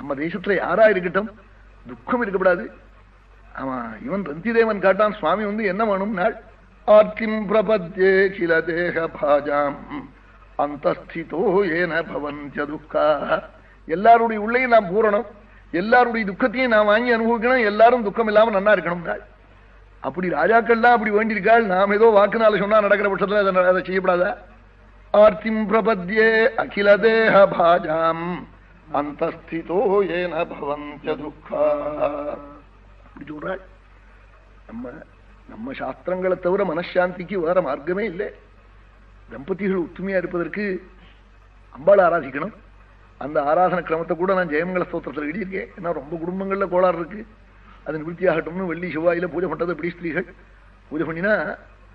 நம்ம தேசத்துல யாரா இருக்கட்டும் துக்கம் இருக்கக்கூடாது. ஆமா இவன் ரந்திதேவன் காட்டான் சுவாமி வந்து என்ன வேணும்? நாள் ஆர்த்திம் பிரபத்யே கில தேக பாஜாம். அந்தஸ்திதோ ஏன பவஞ்ச துக்கா. எல்லாருடைய உள்ளேயும் நான் பூரணம். எல்லாருடைய துக்கத்தையும் நான் வாங்கி அனுபவிக்கணும். எல்லாரும் துக்கம் இல்லாம நன்னா இருக்கணும் நாள். அப்படி ராஜாக்கள்லாம் அப்படி வேண்டியிருக்காள். நாம் ஏதோ வாக்குனால சொன்னா நடக்கிற பட்சத்துல அதை அதை செய்யப்படாதா? ஆர்த்திம் பிரபத்யே அகில தேக பாஜாம். அந்தஸ்திதோ ஏன பவஞ்ச துக்கா அப்படி சொல்றாள் நம்ம நம்ம சாஸ்திரங்களை தவிர மனசாந்திக்கு வேற மார்க்கமே இல்லை தம்பதிகள் ஒத்துமையா இருப்பதற்கு அம்பாள் ஆராதிக்கணும் அந்த ஆராதன கிரமத்தை கூட நான் ஜெயமங்கல ஸ்தோத்திரத்தில் எழுதியிருக்கேன் ஏன்னா ரொம்ப குடும்பங்கள்ல கோளாறு இருக்கு அது நிவர்த்தியாகட்டும்னு வெள்ளி செவ்வாயில பூஜை பண்றது எப்படி ஸ்திரீகள் பூஜை பண்ணினா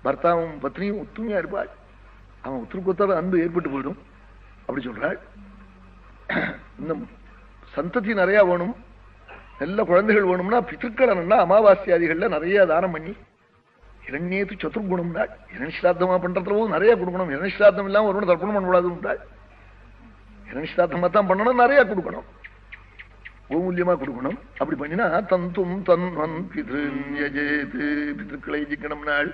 பர்த்தாவும் பத்னியும் ஒத்துமையா இருப்பாள் அவன் ஒத்துருக்கு ஒத்தாத அன்பு ஏற்பட்டு போயிடும் அப்படி சொல்றாள் இன்னும் சந்ததி நிறைய வேணும். நல்ல குழந்தைகள் வேணும்னா பித்திருக்கடனா அமாவாசியாதிகள்ல நிறைய தானம் பண்ணி இரண்யேத்து சதுர்குணம்னா இரணிஷ்டாத்தமா பண்றதுல நிறைய கொடுக்கணும். இரணிஷ்டாத்தம் இல்லாம ஒரு தர்ப்பணம் பண்ணக்கூடாதுன்றாள். இரணிஷ்டாத்தமா தான் பண்ணணும் நிறைய கொடுக்கணும். கோமூல்யமா கொடுக்கணும். அப்படி பண்ணினா தந்தும் தன்வன் பிதிருஜேது பித்திருக்களை ஜிக்கணும் நாள்.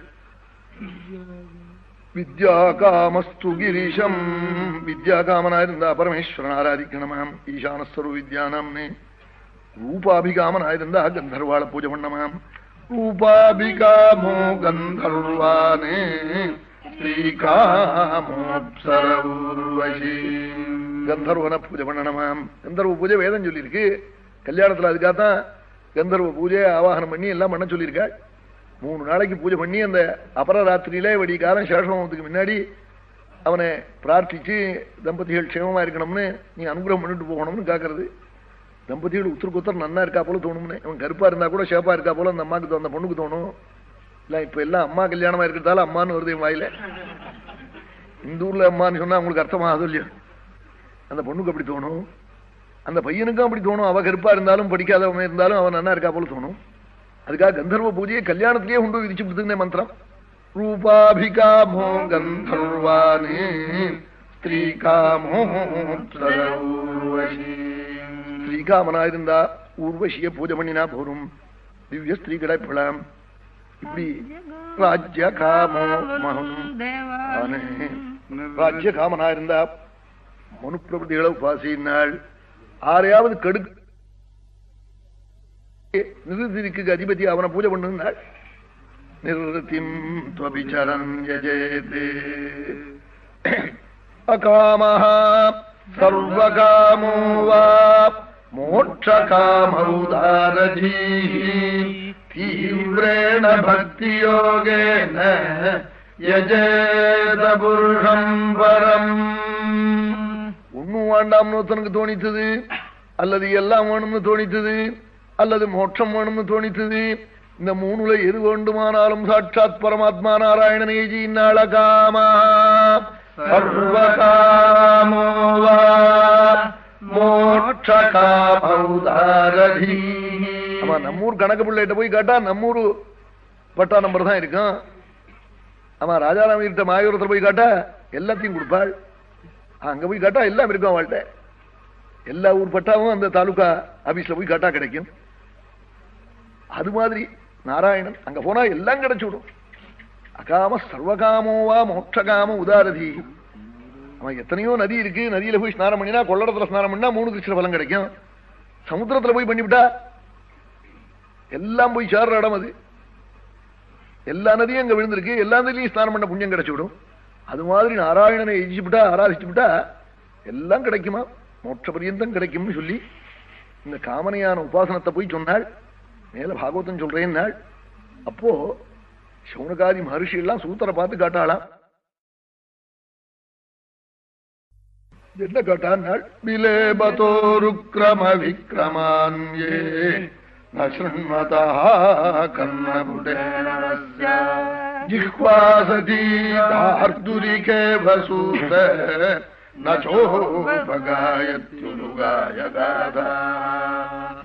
வித்யா காமஸ்து கிரீஷம். வித்யா காமனா இருந்தா பரமேஸ்வரன் ஆராதிக்கணுமாம் ஈசானஸ்வரு வித்யானாம்னே ரூபாபிகாமனா இருந்தா கந்தர்வாள பூஜை பண்ணமாம் ரூபாபிகாமோ கந்தர்வானே. ஸ்ரீகாமோப்சரூர்வசி கந்தர்வன பூஜை பண்ணணுமாம் கந்தர்வ பூஜை வேதம் சொல்லியிருக்கு. கல்யாணத்துல அதுக்காகத்தான் கந்தர்வ பூஜை ஆவாகனம் பண்ணி எல்லாம் பண்ண சொல்லியிருக்காள். மூணு நாளைக்கு பூஜை பண்ணி அந்த அபரராத்திரியில வெடி காலம் சேஷமத்துக்கு முன்னாடி அவனை பிரார்த்திச்சு தம்பதிகள் க்ஷேமமா இருக்கணும்னு நீ அனுகிரகம் பண்ணிட்டு போகணும்னு காக்கிறது. தம்பதிகள் உத்தருக்கு உத்தர் நன்னா இருக்கா போல தோணும்னு. அவன் கருப்பா இருந்தா கூட ஷேப்பா இருக்கா போல அந்த அம்மாக்கு அந்த பொண்ணுக்கு தோணும். இல்ல இப்ப எல்லாம் அம்மா கல்யாணமா இருக்கிறதால அம்மான்னு வருது என் வாயில. இந்த ஊர்ல அம்மான்னு சொன்னா அவங்களுக்கு அர்த்தமாகாது இல்லையா? அந்த பொண்ணுக்கு அப்படி தோணும். அந்த பையனுக்கும் அப்படி தோணும். அவ கருப்பா இருந்தாலும் படிக்காதவன் இருந்தாலும் அவன் நன்னா இருக்கா போல தோணும். அதுக்காக கந்தர்வ பூஜையை கல்யாணத்திலேயே கொண்டு விதிச்சு கொடுத்துங்க மந்திரம். ரூபாபிகாமோ கந்தர்வானே ஸ்திரீகாமோ ஸ்ரீகாமனா இருந்தா ஊர்வசிய பூஜை பண்ணினா போரும். திவ்ய ஸ்திரீ கிடைப்பலாம் இப்படி ராஜ்ய காமோ மகனும் ராஜ்ய காமனா இருந்தா மனு பிரபதிகளை உபாசினாள் ஆறையாவது கெடு நிருதிக்கு அதிபதி அவனை பூஜை பண்ணுனாள் நிருத்திம் துவபிச்சரன் யஜேதே. அகாமஹ சர்வகாமோ வா மோட்சகாமௌதாரஜீ. தீவிரேண பக்தியோகேன யஜேத புருஷம் பரம். வேண்டாம்னு ஒருத்தனுக்கு தோணித்தது அல்லது எல்லாம் வேணும்னு தோணித்தது அல்லது மோட்சம் வேணும்னு தோணித்தது. இந்த மூணுல எது வேண்டுமானாலும் சாட்சாத் பரமாத்மா நாராயணனே ஜீநாள காமா மோட்சகாமௌதாரதி ஆமா நம்மூர் கணக்கு பிள்ளைகிட்ட போய் கேட்டா நம்மூர் பட்டா நம்பர் தான் இருக்கும். ஆமா ராஜாராம கிட்ட மாயூரத்தில் போய் கேட்டா எல்லாத்தையும் கொடுப்பாள். அங்க போய் கேட்டா எல்லாம் இருக்கும் அவள்கிட்ட. எல்லா ஊர் பட்டாவும் அந்த தாலுகா ஆபீஸ்ல போய் கேட்டா கிடைக்கும். அது மாதிரி நாராயணன் அங்க போனா எல்லாம் கிடைச்சுடும் அகாம சர்வகாமோவா மோட்சகாம உதாரதி. அவன் எத்தனையோ நதி இருக்கு. நதியில போய் ஸ்நானம் பண்ணினா கொள்ளடத்துல ஸ்நானம் பண்ணா மூணு கிருஷ்ண பலம் கிடைக்கும். சமுத்திரத்துல போய் பண்ணிவிட்டா? எல்லாம் போய் சேர்ற இடம் அது. எல்லா நதியும் அங்க விழுந்திருக்கு. எல்லா நதியிலையும் ஸ்நானம் பண்ண புண்ணியம் கிடைச்சுவிடும் அது மாதிரி நாராயணனை எஜிச்சுட்டா ஆராதிச்சுட்டா எல்லாம் கிடைக்குமா? மோட்ச பரியந்தம் கிடைக்கும்னு சொல்லி இந்த காமனையான உபாசனத்தை போய் சொன்னாள். மேல பாகவதம் சொல்றேன் நாள் அப்போ சௌனகாதி மகர்ஷி எல்லாம் சூத்தரை பார்த்து காட்டாளாம். என்ன காட்டான் விலேபதோருக்கிரம விக்ரமான்யே நண்மதா கர்ணபுடே ஜிஹ்வாசதீர்துரிகே வசூத. नचोपगायत्युगायगाधा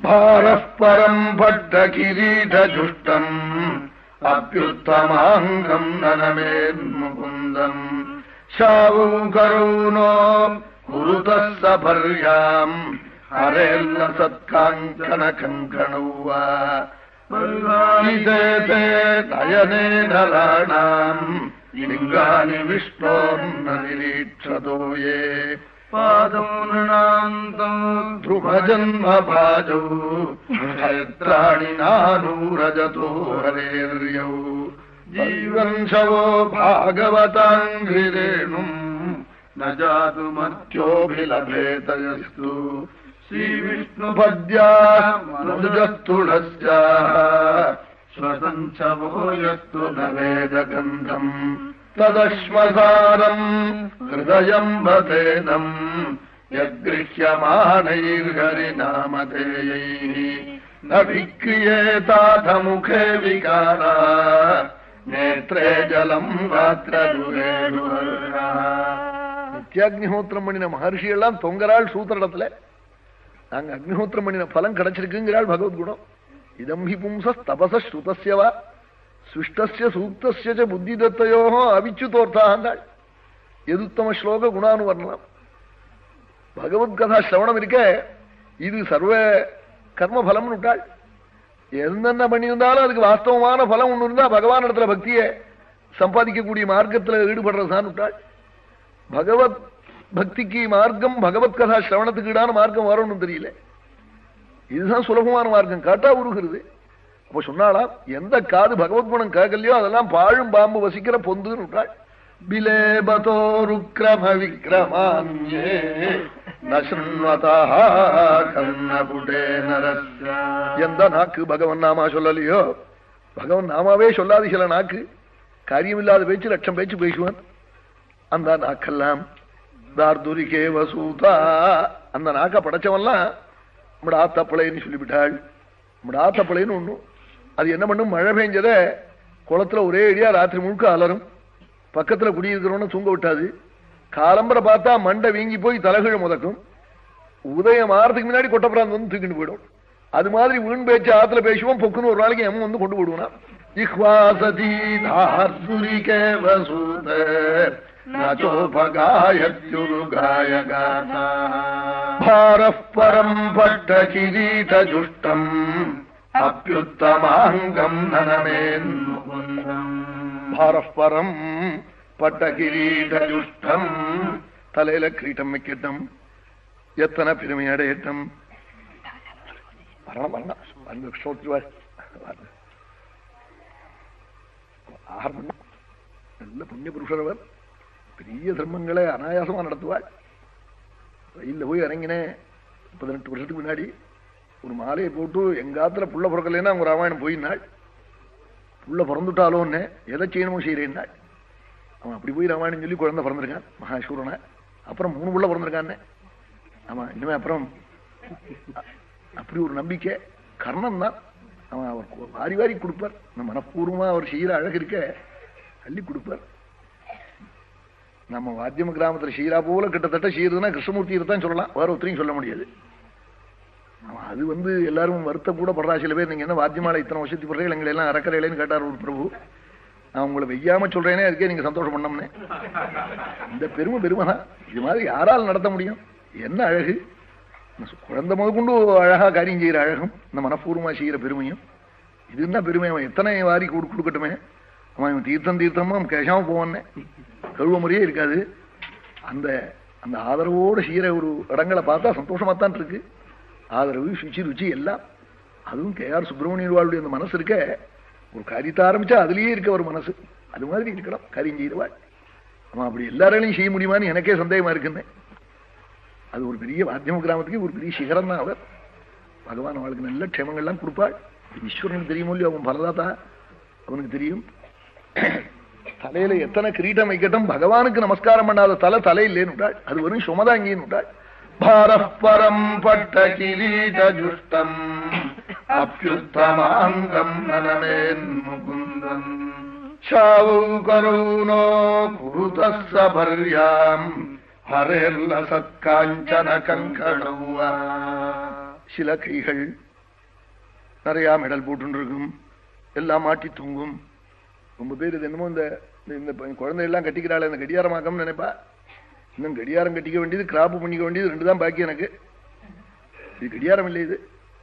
भारः परम् भट्टकिरीटजुष्टम् अप्युत्तमाङ्गम् ननमेन्मुकुन्दम् शावौ करुणो कुरुतः सफर्याम् हरेन्न सत्काङ्कणकङ्कणौ वा नयने नराणाम् लिङ्गानि विष्णोन्न निरीक्षतो ये। पादो नृणान्तौ ध्रुभजन्मपाजौ क्षेत्राणि नानूरजतो हरेर्यौ। जीवंशवो भागवताङ्घ्रिरेणुम् न जातु मर्त्योऽभिलभेतयस्तु श्रीविष्णुपद्या मनुजस्तुणस्याः श्वसम् च वो यत्तु न वेदगन्धम्। तदश्मसारम् हृदयम् भदेदम् यद्गृह्यमाणैर्हरिनामधेयैः न विक्रियेताथमुखे विकारा நேற்றே ஜலம் நித்யாக்னிஹோத்திரம் பண்ணின மகர்ஷியெல்லாம் தொங்கராள் சூத்திரடத்துல நாங்க அக்னிஹோத்திரம் பண்ணின பலம் கிடைச்சிருக்குங்கிறாள் பகவத்குணம் இதம் ஹி சுஷ்டசிய தபச ஸ்ருதஸ்யவா சுஷ்டஸ்ய சூக்தஸ்ய புத்தி தத்தையோ எதுத்தம ஸ்லோக குணானுவர்ணம் பகவத்கதா சிரவணம் இருக்க இது சர்வ கர்மபலம்னு விட்டாள் என்னென்ன பண்ணியிருந்தாலும் அதுக்கு வாஸ்தவமான பலம் ஒன்று இருந்தா பகவான் இடத்துல பக்தியை சம்பாதிக்கக்கூடிய மார்க்கத்தில் ஈடுபடுறதுதான் விட்டாள் பகவத் பக்திக்கு மார்க்கம் பகவத் கதா சிரவணத்துக்கு ஈடான மார்க்கம் வரும்னு தெரியல இதுதான் சுலபமான மார்க்கம். காட்டா உருகிறது. அப்ப சொன்னாலாம் எந்த காது பகவத் குணம் கேட்கலையோ அதெல்லாம் பாழும் பாம்பு வசிக்கிற பொந்துன்னு விட்டாள். பிலேபதோருக்கிரம விக்கிரமான்யே எந்த நாக்கு பகவன் நாமா சொல்லலையோ? பகவன் நாமாவே சொல்லாது சில நாக்கு. காரியமில்லாத பேச்சு லட்சம் பேச்சு பேசுவான். அந்த நாக்கெல்லாம் தார்துரிகே வசூதா. அந்த நாக்க படைச்சவன்லாம் நம்மட ஆத்தப்பளைன்னு சொல்லிவிட்டாள். நம்மட ஆத்தப்பளைன்னு ஒண்ணும் அது என்ன பண்ணும்? மழை பெஞ்சத குளத்துல ஒரே அடியா ராத்திரி முழுக்க அலரும். பக்கத்துல குடியிருக்கிறவன தூங்க விட்டாது. காலம்பரை பார்த்தா மண்டை வீங்கி போய் தலைகீழ முதக்கும். உதயம் ஆறதுக்கு முன்னாடி கொட்டப்புறாந்து வந்து தூக்கிட்டு போயிடும். அது மாதிரி வீண் பேச்சு ஆத்துல பேசுவோம். பொக்குன்னு ஒரு நாளைக்கு எம்ம வந்து கொண்டு போடுவானா இஹ்வாசதி தார்துரிகே नोपगायत्युरुगायगाता भारः परम् भट्टकिरीटजुष्टम् അഭ്യുത്തമാംഗം ഭാരസ്പരം പട്ടകിരീടജുഷ്ടം തലയിലെ കിരീടം വെക്കിട്ടും. എത്തന പെരുമയുടെ ഏറ്റും പറയണം പറയണം ഷോട്ടിൽ ആഹാരം എല്ലാം പുണ്യപുരുഷരവർ. பெரிய தர்மங்களை அனாயாசமா நடத்துவாள். ரயில்ல போய் இறங்கினேன். பதினெட்டு வருஷத்துக்கு முன்னாடி ஒரு மாலையை போட்டு எங்காத்துல புள்ள பிறக்கலைன்னா அவங்க ராமாயணம் போயினாள். புள்ள பிறந்துட்டாலோன்னு எதை செய்யணுமோ செய்யறேன்னாள். அவன் அப்படி போய் ராமாயணம் சொல்லி குழந்தை பிறந்திருக்கான் மகாசூரனை. அப்புறம் மூணு புள்ள பிறந்திருக்கான்னு. ஆமா இனிமே அப்புறம் அப்படி ஒரு நம்பிக்கை. கர்ணன் தான் அவன் அவர் வாரி வாரி கொடுப்பார். இந்த மனப்பூர்வமா அவர் செய்யற அழகு இருக்க அள்ளி கொடுப்பார். நம்ம வாத்தியம் கிராமத்தில் ஷீரா போல கிட்டத்தட்ட ஷீருதுன்னா கிருஷ்ணமூர்த்தியை தான் சொல்லலாம். வேற ஒருத்தரையும் சொல்ல முடியாது. அது வந்து எல்லாரும் வருத்த கூட படுறா. சில பேர் நீங்க என்ன வாத்தியமால இத்தனை வருஷத்துக்கு பிறகு எங்களை எல்லாம் அறக்கறையிலேன்னு கேட்டார் ஒரு பிரபு. நான் உங்களை வெய்யாம சொல்றேனே அதுக்கே நீங்க சந்தோஷம் பண்ணம்னே. இந்த பெருமை பெருமை தான் இது மாதிரி யாரால் நடத்த முடியும்? என்ன அழகு? குழந்தை முத கொண்டு அழகா காரியம் செய்யற அழகும் இந்த மனப்பூர்வமா செய்யற பெருமையும். இது என்ன பெருமை? அவன் எத்தனை வாரி கொடு கொடுக்கட்டுமே? அவன் இவன் தீர்த்தம் தீர்த்தமா கேஷாம போவானே கழுவ முறையே இருக்காது. அந்த அந்த ஆதரவோடு செய்கிற ஒரு இடங்களை பார்த்தா சந்தோஷமாக தான் இருக்கு. ஆதரவு சுச்சி ருச்சி எல்லாம். அதுவும் கே ஆர் சுப்பிரமணியர்வாளுடைய அந்த மனசு இருக்க ஒரு காரியத்தை ஆரம்பிச்சா அதுலேயே இருக்க ஒரு மனசு. அது மாதிரி இருக்கணும் காரியம் செய்வாள் அவன் அப்படி எல்லாராலையும் செய்ய முடியுமான்னு எனக்கே சந்தேகமா இருக்குன்னு. அது ஒரு பெரிய மாத்தியம கிராமத்துக்கு ஒரு பெரிய சிகரம் தான் அவர். பகவான் அவளுக்கு நல்ல க்ஷேமங்கள்லாம் கொடுப்பாள். ஈஸ்வரனுக்கு தெரியுமோ இல்லையோ? அவன் பரதாத்தா அவனுக்கு தெரியும். தலையில எத்தனை கிரீட்டம் வைக்கட்டும் பகவானுக்கு நமஸ்காரம் பண்ணாத தலை தலையில்லேன்னு அது வரும் சுமதாங்கின்னு விட்டாள் பாரப்பரம் பட்ட கிரீடஜுஷ்டம் அப்யுத்தமாங்கம் நனமேன் முகுந்தம் சாவு கருணோ குருதசபர்யாம் ஹரேர்ல சத்காஞ்சன கங்கணவா சில கைகள் நிறையா மெடல் போட்டு இருக்கும் எல்லாம் மாட்டி தூங்கும். ரொம்ப பேர் இது என்னமோ இந்த இந்த குழந்தையெல்லாம் கட்டிக்கிறாள் இந்த கடிகாரமாக்கம்னு நினைப்பா? இன்னும் கடியாரம் கட்டிக்க வேண்டியது கிராப்பு பண்ணிக்க வேண்டியது ரெண்டு தான் பாக்கி எனக்கு. இது கடியாரம் இல்லை இது.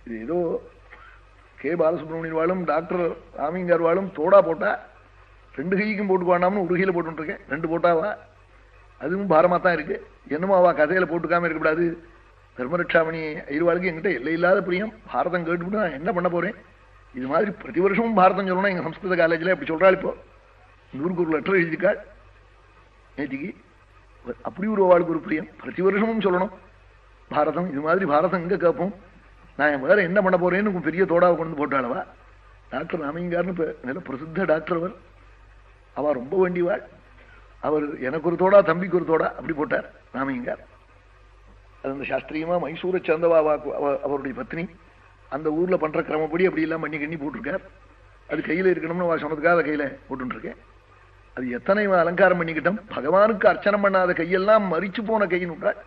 இது ஏதோ கே. பாலசுப்ரமணியன் வாழும் டாக்டர் ராமிங்கார் வாழும் தோடா போட்டா ரெண்டு கைக்கும் போட்டுக்குவாண்டாம்னு ஒரு கையில் போட்டுருக்கேன். ரெண்டு போட்டாவா? அதுவும் பாரமாக தான் இருக்கு. என்னமோ அவ கதையில போட்டுக்காம இருக்கக்கூடாது தர்மரட்சாமணி ஐருவாளுக்கு என்கிட்ட எல்லை இல்லாத பிரியம். பாரதம் கேட்டுவிட்டு நான் என்ன பண்ண போறேன்? இது மாதிரி பிரதி வருஷமும் பாரதம் சொல்லணும் எங்க சம்ஸ்கிருத காலேஜ்ல அப்படி சொல்றாள் இப்போ. நூறுக்கு ஒரு லெட்டர் எழுதிக்காள் நேற்றுக்கு அப்படி ஒரு வாழ்க்கை ஒரு பிரியம். பிரதி வருஷமும் சொல்லணும். பாரதம் இது மாதிரி பாரதம் எங்க கேட்போம்? நான் வேற என்ன பண்ண போறேன்னு பெரிய தோடாவை கொண்டு போட்டாளவா? டாக்டர் ராமிங்கார்னு இப்ப நல்ல பிரசித்த டாக்டர் அவர். அவ ரொம்ப வேண்டிவாள் அவர் எனக்கு ஒரு தோடா தம்பிக்கு ஒரு தோடா அப்படி போட்டார் ராமிங்கார் அது அந்த சாஸ்திரியமா மைசூரை சேர்ந்தவா அவ- அவருடைய பத்னி. அந்த ஊர்ல பண்ற கிரமப்படி அப்படி எல்லாம் பண்ணி கண்ணி போட்டிருக்கார் அது கையில இருக்கணும்னு அவ சொன்னதுக்காக அதை கையில போட்டுருக்கேன் அது எத்தனை அலங்காரம் பண்ணிக்கிட்டோம் பகவானுக்கு அர்ச்சனை பண்ணாத கையெல்லாம் மறிச்சு போன கைன்னு விட்டாள்.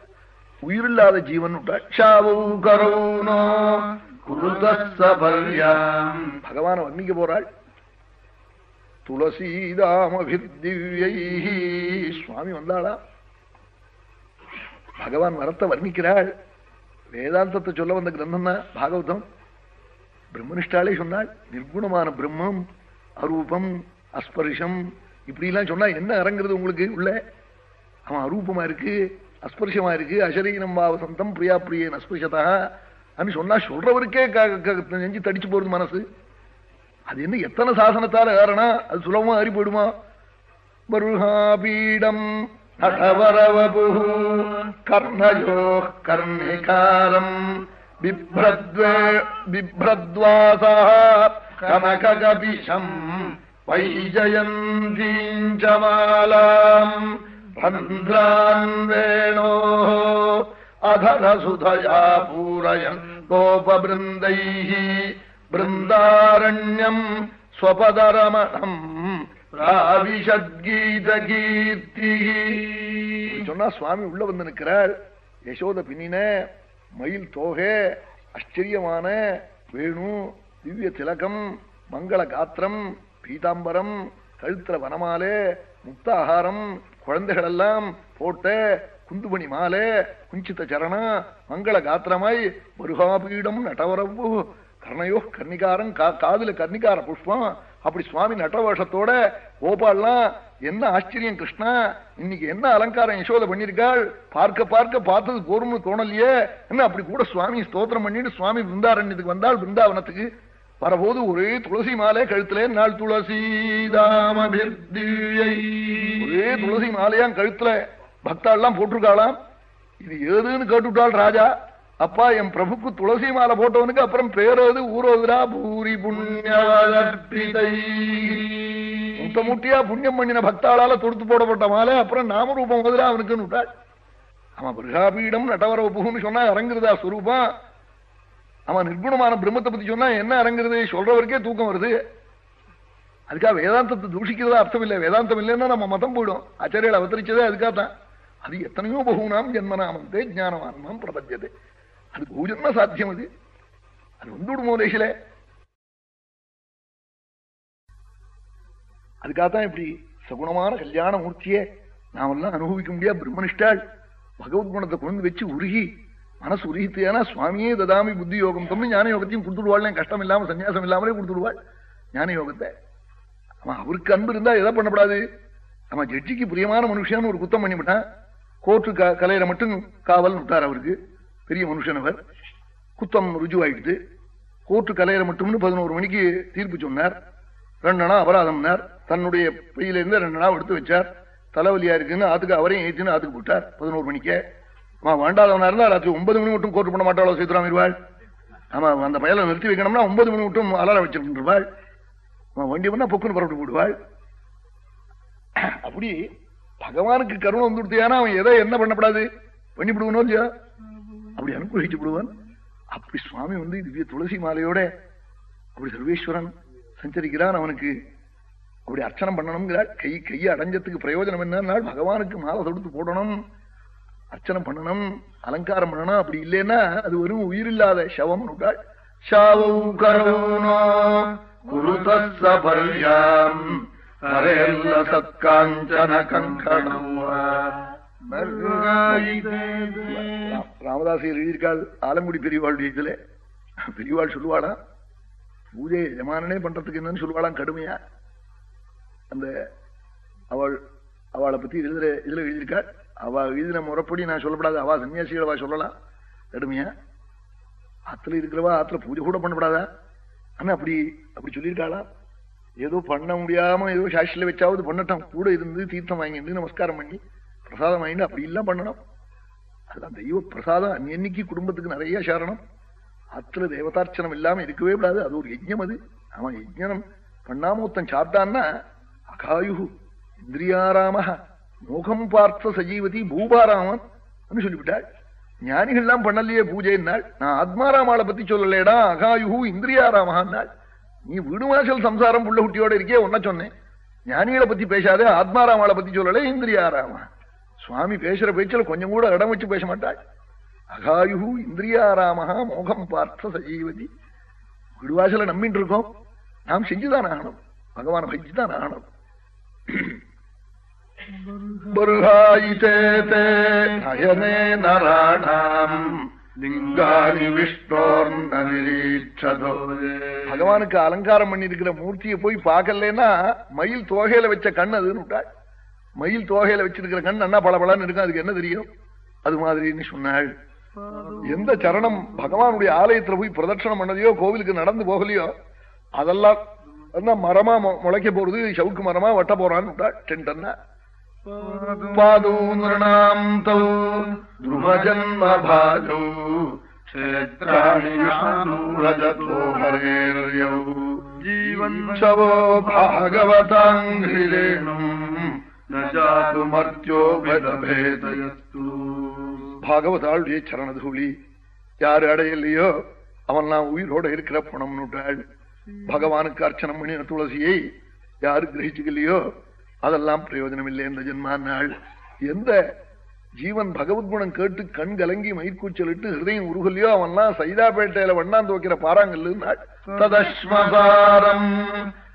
உயிரில்லாத ஜீவன் பகவான வர்ணிக்க போறாள். துளசீதாமபிர்திவ்யை. சுவாமி வந்தாளா? பகவான் வரத்தை வர்ணிக்கிறாள். வேதாந்தத்தை சொல்ல வந்த கிரந்தம் தான் பாகவதம். பிரம்மனிஷ்டாலே சொன்னாள் நிர்குணமான பிரம்மம் அரூபம் அஸ்பர்ஷம். இப்படிலாம் சொன்னா என்ன அறங்குறது உங்களுக்கு உள்ள? அவன் அரூபமா இருக்கு அஸ்பர்ஷமா இருக்கு அசரீனம் வாவசந்தம் பிரியா பிரியன் அஸ்பர்ஷதா சொன்னா சொல்றவருக்கே க- க- நெஞ்சு தடிச்சு போறது மனசு. அது என்ன எத்தனை சாசனத்தால ஏறனா? அது சுலபமா ஆறி போயிடுமா? பருஹாபீடம் அடவரவபு கர்ணயோ கர்ணிகாரம். பிப்ரத்வே பிப்ரத்வாசா கனககபிஷம் வைஜயந்தீஞ்சமாலாம் பந்த்ரான் வேணோ அதரசுதயா பூரயன் கோபபிருந்தைः பிருந்தாரண்யம் ஸ்வபதரமணம் ராவிஷத்கீதகீர்த்தி சொன்னா சுவாமி உள்ள வந்து நிற்கிறாள் யசோத பின்னின மயில் தோகை ஆச்சரியமான வேணு திவ்ய திலகம் மங்கள காத்திரம் பீதாம்பரம் கழுத்திர வனமாலே முக்தாகாரம் குழந்தைகள் எல்லாம் போட்ட குந்துமணி மாலை குஞ்சித்த சரணா மங்கள காத்திரமாய் மருகாபீடம் நடவரவு கர்ணையோ கர்ணிகாரம் காதுல கர்ணிகார புஷ்பம் அப்படி சுவாமி நட்டவேஷத்தோட கோபால்லாம் என்ன ஆச்சரியம் கிருஷ்ணா? இன்னைக்கு என்ன அலங்காரம் யசோத பண்ணிருக்காள்? பார்க்க பார்க்க பார்த்தது போரும்னு தோணலையே என்ன அப்படி கூட சுவாமி ஸ்தோத்திரம் பண்ணிட்டு சுவாமி பிருந்தாரண்யத்துக்கு வந்தாள் பிருந்தாவனத்துக்கு. வரபோது ஒரே துளசி மாலை கழுத்துல நாள் துளசி ஒரே துளசி மாலையாம் கழுத்துல பக்தாள்லாம் போட்டிருக்காளாம். இது ஏதுன்னு கேட்டுவிட்டாள் ராஜா. அப்பா என் பிரபுக்கு துளசி மாலை போட்டவனுக்கு அப்புறம் பேரது ஊரோதுரா பூரி புண்ணியாதர்ப்பிதை முட்ட முட்டியா புண்ணியம் பண்ணின பக்தாளால தொடுத்து போடப்பட்ட மாலை அப்புறம் நாமரூபம் முதலா அவனுக்குன்னு விட்டாள். அவன் பிருகாபீடம் நடவர புகுன்னு சொன்னா இறங்குறதா சுரூபம். அவன் நிர்குணமான பிரம்மத்தை பத்தி சொன்னா என்ன இறங்குறது சொல்றவருக்கே தூக்கம் வருது. அதுக்காக வேதாந்தத்தை தூஷிக்கிறதா அர்த்தம் இல்லை. வேதாந்தம் இல்லைன்னா நம்ம மதம் போயிடும். ஆச்சாரியால் அவதரிச்சதே அதுக்காக தான் அது எத்தனையோ பகுனாம் ஜென்மனாமந்தே ஞானவான்மாம் பிரபத்தியது அது பூஜன்ம சாத்தியம் அது. அது வந்துவிடுமோ தேசில அதுக்காகத்தான் இப்படி சகுணமான கல்யாண மூர்த்தியே நாமெல்லாம் அனுபவிக்க முடியாது பிரம்மனிஷ்டாள்? பகவத் குணத்தை கொண்டு வச்சு உருகி மனசு உருகித்தேனா சுவாமியே ததாமி புத்தி யோகம் தம்பி ஞான யோகத்தையும் கொடுத்துடுவாள். கஷ்டம் இல்லாம சன்னியாசம் இல்லாமலே கொடுத்துடுவாள் ஞான யோகத்தை. அவன் அவருக்கு அன்பு இருந்தா எதை பண்ணப்படாது. நம்ம ஜட்ஜிக்கு பிரியமான மனுஷன் ஒரு குத்தம் பண்ணிவிட்டான். கோர்ட்டு க கலையில மட்டும் காவல் விட்டார் அவருக்கு. பெரிய மனுஷன் அவர். குத்தம் ருஜுவாயிடுது. கோர்ட்டு கலையில மட்டும்னு பதினோரு மணிக்கு தீர்ப்பு சொன்னார். ரெண்டு நாள் அபராதம்னார். தன்னுடைய பையில இருந்து ரெண்டு நாள் எடுத்து வச்சார். தலைவலியா இருக்குன்னு அதுக்கு அவரையும் ஏற்றுன்னு அதுக்கு போட்டார். பதினோரு மணிக்கு. ஆமா வேண்டாதவனா இருந்தா ராத்திரி ஒன்பது மணி மட்டும் கோர்ட்டு பண்ண மாட்டாளோ சீக்கிரம் இருவாள். ஆமா அந்த பயலை நிறுத்தி வைக்கணும்னா ஒன்பது மணி மட்டும் அலாரம் வச்சிருக்கின்றாள் வண்டி பண்ணா பொக்குன்னு புறப்பட்டு போடுவாள். அப்படி பகவானுக்கு கருணை வந்துடுத்தியானா அவன் எதை என்ன பண்ணப்படாது? பண்ணிவிடுவனோ இல்லையா? அப்படி அனுகிரகிச்சு விடுவான் அப்படி சுவாமி வந்து திவ்ய துளசி மாலையோட அப்படி சர்வேஸ்வரன் சஞ்சரிக்கிறான் அவனுக்கு. அப்படி அர்ச்சனம் பண்ணணுங்கிறாள் கை கையை அடைஞ்சதுக்கு பிரயோஜனம் என்னன்னா பகவானுக்கு மாலை தொடுத்து போடணும். அர்ச்சனை பண்ணணும் அலங்காரம் பண்ணணும். அப்படி இல்லைன்னா அது வெறும் உயிரில்லாத சவம் நுட்டாள் ஷாவௌ கரௌனோ குருதஸ்ஸபர்யாம் சத்காஞ்சன கங்கணம் ராமதாசியர் எழுதியிருக்காள் ஆலங்குடி பெரியவாளுடைய இதுல பெரியவாள் சொல்லுவாளா? பூஜை எஜமானனே பண்றதுக்கு என்னன்னு சொல்லுவாளாம் கடுமையா. அந்த அவள் அவளை பத்தி எழுதுற இதுல எழுதியிருக்காள் அவ எழுதின முறைப்படி நான் சொல்லப்படாது அவ சன்னியாசிகள் அவ சொல்லலாம். கடுமையா. ஆத்துல இருக்கிறவா ஆத்துல பூஜை கூட பண்ணப்படாதா? ஆனா அப்படி அப்படி சொல்லியிருக்காளா? ஏதோ பண்ண முடியாம ஏதோ சாட்சியில வச்சாவது பண்ணட்டும். கூட இருந்து தீர்த்தம் வாங்கிட்டு நமஸ்காரம் பண்ணி பிரசாதம் வாங்கிட்டு அப்படி எல்லாம் பண்ணணும். அதுதான் தெய்வ பிரசாதம் அன்னைக்கு குடும்பத்துக்கு நிறைய சாரணம். அத்துல தேவதார்ச்சனம் இல்லாம இருக்கவே கூடாது. அது ஒரு யஜ்யம் அது. அவன் யஜ்ஞனம் பண்ணாம ஒருத்தன் சாப்பிட்டான்னா அகாயு இந்திரியாராம மோகம் பார்த்த சஜீவதி பூபாராமன் சொல்லிவிட்டாள். ஞானிகள்லாம் பண்ணலையே பூஜைன்னாள் நான் ஆத்மாராமாளை பத்தி சொல்லலடா அகாயு இந்திரியாராமன்னாள் நீ வீடு வாசல் சம்சாரம் புள்ள குட்டியோட இருக்கே ஒன்ன சொன்னேன். ஞானிகளை பத்தி பேசாதே ஆத்மாராமாளை பத்தி சொல்லல இந்திரியாராமா சுவாமி பேசுற பேச்சுல கொஞ்சம் கூட இடம் வச்சு பேச மாட்டாள். அகாயு இந்திரியாராமஹா மோகம் பார்த்த சஜீவதி. விடுவாசல நம்பிட்டு இருக்கோம். நாம் செஞ்சுதான் ஆகணும். பகவான பயிச்சுதான் ஆகணும். நயனே நராணாம் லிங்காணி விஷ்ணோர்ன நிரீட்சதோ பகவானுக்கு அலங்காரம் பண்ணிருக்கிற மூர்த்தியை போய் பார்க்கலன்னா மயில் தோகையில வச்ச கண் அதுன்னு விட்டாள் மயில் தோகையில வச்சிருக்கிற கண் அண்ணா பளபளன்னு இருக்கும். அதுக்கு என்ன தெரியும்? அது மாதிரின்னு சொன்னாள். எந்த சரணம் பகவானுடைய ஆலயத்துல போய் பிரதட்சணம் பண்ணதையோ கோவிலுக்கு நடந்து போகலையோ அதெல்லாம் மரமா முளைக்க போறது சவுக்கு மரமா வட்ட போறான்னு விட்டாள் டென்டன்னா பாதூனாம் தௌ துருவஜன்ம பாஜௌ ஹரேர்யௌ ஜீவன்சவோ பாகவதாங்கிரேணும். ந ஜாது மர்த்தியோ வேதபேதயஸ்து பாகவதாளுடைய சரணதூளி யாரு அடையலையோ அவன்லாம் உயிரோட இருக்கிற பணம்னுட்டாள் பகவானுக்கு அர்ச்சனம் பண்ணின துளசியை யாரு கிரகிச்சுக்கலையோ அதெல்லாம் பிரயோஜனம் இல்லை என்ற ஜென்மானாள்। எந்த ஜீவன் பகவத் குணம் கேட்டு கண் கலங்கி மயிர்கூச்சலிட்டு ஹிருதயம் உருகலையோ அவன்லாம் சைதாப்பேட்டையில வண்ணாந்து வைக்கிற பாறாங்கல்லு ததஸ்மசாரம் ஹிருதயம்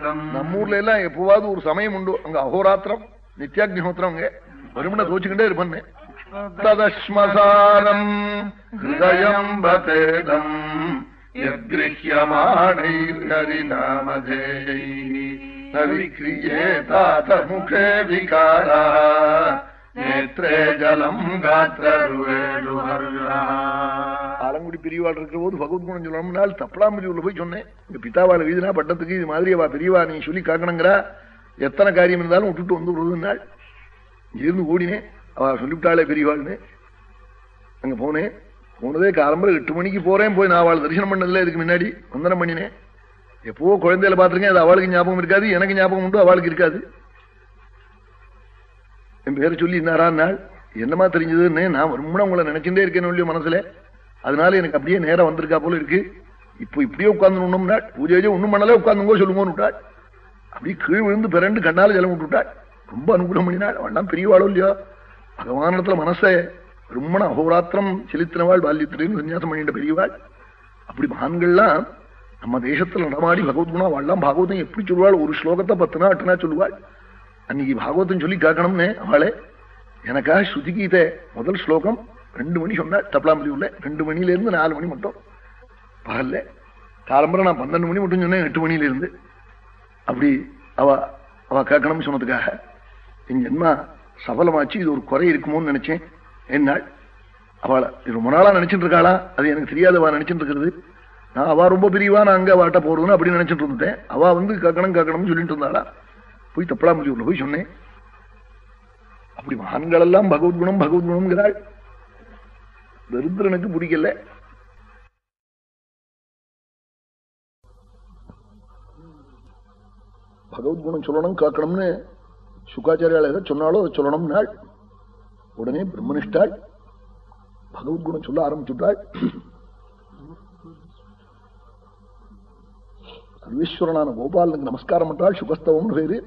நம்ம ஊர்ல எல்லாம் எப்பவாவது ஒரு சமயம் உண்டு அங்க அகோராத்திரம் நித்யாக்னிஹோத்திரம் அங்க வருமுன தோச்சுக்கிட்டே இருப்பேன் ததஸ்மசானம் ஹயம் பதேதம் யகிரியமாணைர்ஹரிநாமதேயை நவிக்ரியேதாத முகே விகாரா நேற்றே ஜலம் ஆலங்குடி பிரிவாள் இருக்கிற போது பகவத்குணம் சொல்லணும்னால் தப்பலாம்பதி உள்ள போய் சொன்னேன். எங்க பிதாவாள் வீதினா பட்டத்துக்கு இது மாதிரி அவ பெரியவா நீ சொல்லி காக்கணுங்கிறா. எத்தனை காரியம் இருந்தாலும் விட்டுட்டு வந்து விடுதுனாள் இருந்து ஓடினேன். அவ சொல்லிவிட்டாளே பெரியவாள்னு. அங்க போனேன். போனதே காலம்பரம் எட்டு மணிக்கு போறேன். போய் நான் அவள் தரிசனம் பண்ணதுல இதுக்கு முன்னாடி வந்தனம் பண்ணினேன். எப்போ குழந்தையில பாத்துருக்கேன் அது அவளுக்கு ஞாபகம் இருக்காது எனக்கு ஞாபகம் உண்டு அவளுக்கு இருக்காது. என் பேரை சொல்லி நாள்? என்னமா தெரிஞ்சதுன்னு நான் ரொம்ப உங்களை நினைச்சுட்டே இருக்கேன் இல்லையோ மனசுல. அதனால எனக்கு அப்படியே நேரம் வந்திருக்கா போல இருக்கு. இப்போ இப்படியே உட்கார்ந்து நாள். பூஜையோ ஒண்ணும் பண்ணல உட்கார்ந்துங்கோ சொல்லுங்கன்னு விட்டாள். அப்படி கீழ் விழுந்து பிறண்டு கண்ணால ஜலம் விட்டுட்டாள் ரொம்ப அனுகூலம் பண்ணினாள். வேண்டாம் பெரியவாளோ இல்லையோ? பகவானிடத்துல மனசை ரொம்ப அகோராத்திரம் செலுத்தினவாள் பால்யத்திலேருந்து சன்னியாசம் பண்ணிட்ட பெரியவாள். அப்படி மகான்கள்லாம் நம்ம தேசத்துல நடமாடி பகவத்குணா வாழலாம் பாகவதம் எப்படி சொல்லுவாள்? ஒரு ஸ்லோகத்தை பத்துனா அட்டுனா சொல்லுவாள். அன்னைக்கு பாகவதம் சொல்லி காக்கணும்னு அவளே எனக்கா ஸ்ருதி கீதை முதல் ஸ்லோகம் ரெண்டு மணி சொன்னா தப்பலாம்பலி உள்ள ரெண்டு மணில இருந்து நாலு மணி மட்டும். பகல்ல காலம்பரம் நான் பன்னெண்டு மணி மட்டும் சொன்னேன் எட்டு மணில இருந்து அப்படி அவ அவ கேட்கணும்னு சொன்னதுக்காக என் ஜென்மா சபலமாச்சு இது ஒரு குறை இருக்குமோன்னு நினைச்சேன். என்னாள் அவளை ரொம்ப நாளா நினைச்சிட்டு இருக்காளா? அது எனக்கு தெரியாதவா நினைச்சிட்டு இருக்கிறது? நான் அவ ரொம்ப பிரிவா நான் அங்க வாட்ட போறதுன்னு அப்படி நினைச்சிட்டு இருந்தேன் அவ வந்து கேட்கணும் கேட்கணும்னு சொல்லிட்டு இருந்தாளா? போய் தப்பலாம்பூர்ல போய் சொன்னேன். அப்படி மகான்கள் எல்லாம் பகவத்குணம் பகவத்குணம்ங்கிறாள். தரித்திரனுக்கு பிடிக்கல. பகவத்குணம் சொல்லணும் காக்கணும்னு சுக்காச்சாரியால் எதை சொன்னாலோ அதை சொல்லணும் நாள் உடனே பிரம்மனிஷ்டாள் பகவத்குணம் சொல்ல ஆரம்பிச்சுட்டாள். சர்வேஸ்வரனான கோபாலனுக்கு நமஸ்காரம் பண்றாள் சுகஸ்தவம்னு பேரு.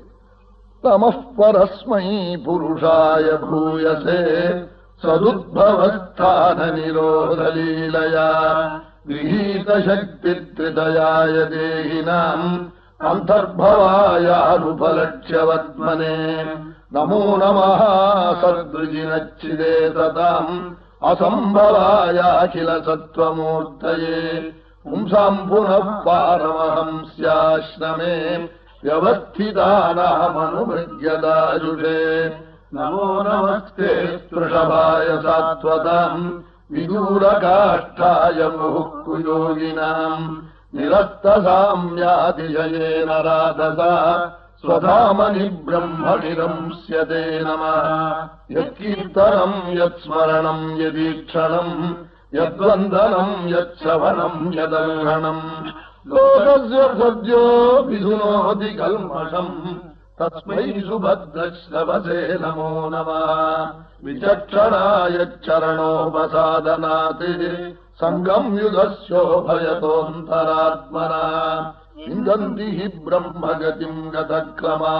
तमः परस्मै पुरुषाय भूयसे सदुद्भवस्थाननिरोधलीलया गृहीतशक्तित्रितयाय देहिनाम् अन्तर्भवायानुपलक्ष्यवर्त्मने नमो नमः सदृजिनचिदेतताम् असम्भवायाखिल सत्त्वमूर्तये पुंसाम् पुनः पारमहंस्याश्रमे व्यवस्थितानामनुमृग्यदाजुषे नमो नमस्ते स्पृशभाय सात्वताम् विदूरकाष्ठाय मुहुक्कुयोगिनाम्। निरस्तसाम्यातिशयेन राधसा स्वधामनि ब्रह्मणि रंस्यते नमः। यत्कीर्तनम् यत्स्मरणम् यदीक्षणम् यद्वन्दनम् यच्छवनम् यदर्हणम् लोकस्य सद्यो विधुनोति कल्मषम्। तस्मै सुभद्रश्रवसे नमो नमः। विचक्षणायच्चरणोपसादनात् सङ्गम् युधस्योभयतोऽन्तरात्मना। इन्दन्ति हि ब्रह्मगतिम् गतक्रमा।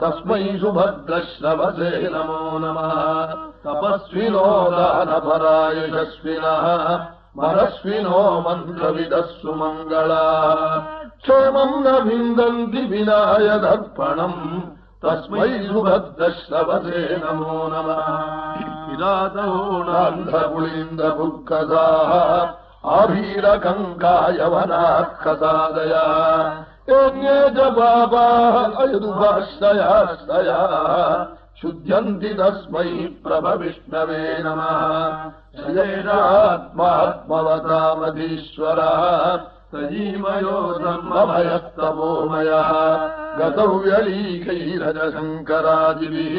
तस्मै सुभद्रश्रवसे नमो नमः। तपस्विनो दानपरायशस्विनः मनस्विनो मन्त्रविदः सुमङ्गला क्षेमम् न विन्दन्ति विना यदर्पणम् तस्मै सुभद्रश्रवसे नमो नमः। विरातोणान्धपुलिन्दपुक्कसाः आभीरकङ्कायवनाः कसादया यज्ञे च पापाः अयदुभाश्रयाश्रयाः शुध्यन्ति तस्मै प्रभविष्णवे नमः। श्रियेत्मात्मवतामधीश्वरः सजीमयो धर्मभयत्तमोमयः गतव्यलीकैरजशङ्करादिभिः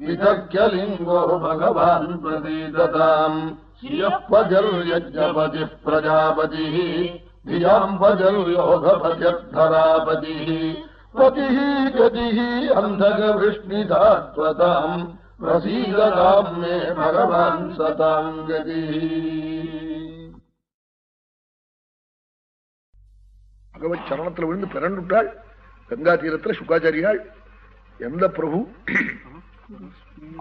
वितज्ञलिङ्गो भगवान् प्रदेदताम् श्रियप्पजल् यज्ञपतिः प्रजापतिः। धियाम्बजल् योगभजग्धरापतिः पतिः गतिः अन्धकवृष्णिधात्वताम् प्रसीदताम् मे भगवान् सताम् गतिः பகவத் சரணத்துல விழுந்து பிறண்டுட்டாள் கங்கா தீரத்துல சுக்காச்சாரியாள் எந்த பிரபு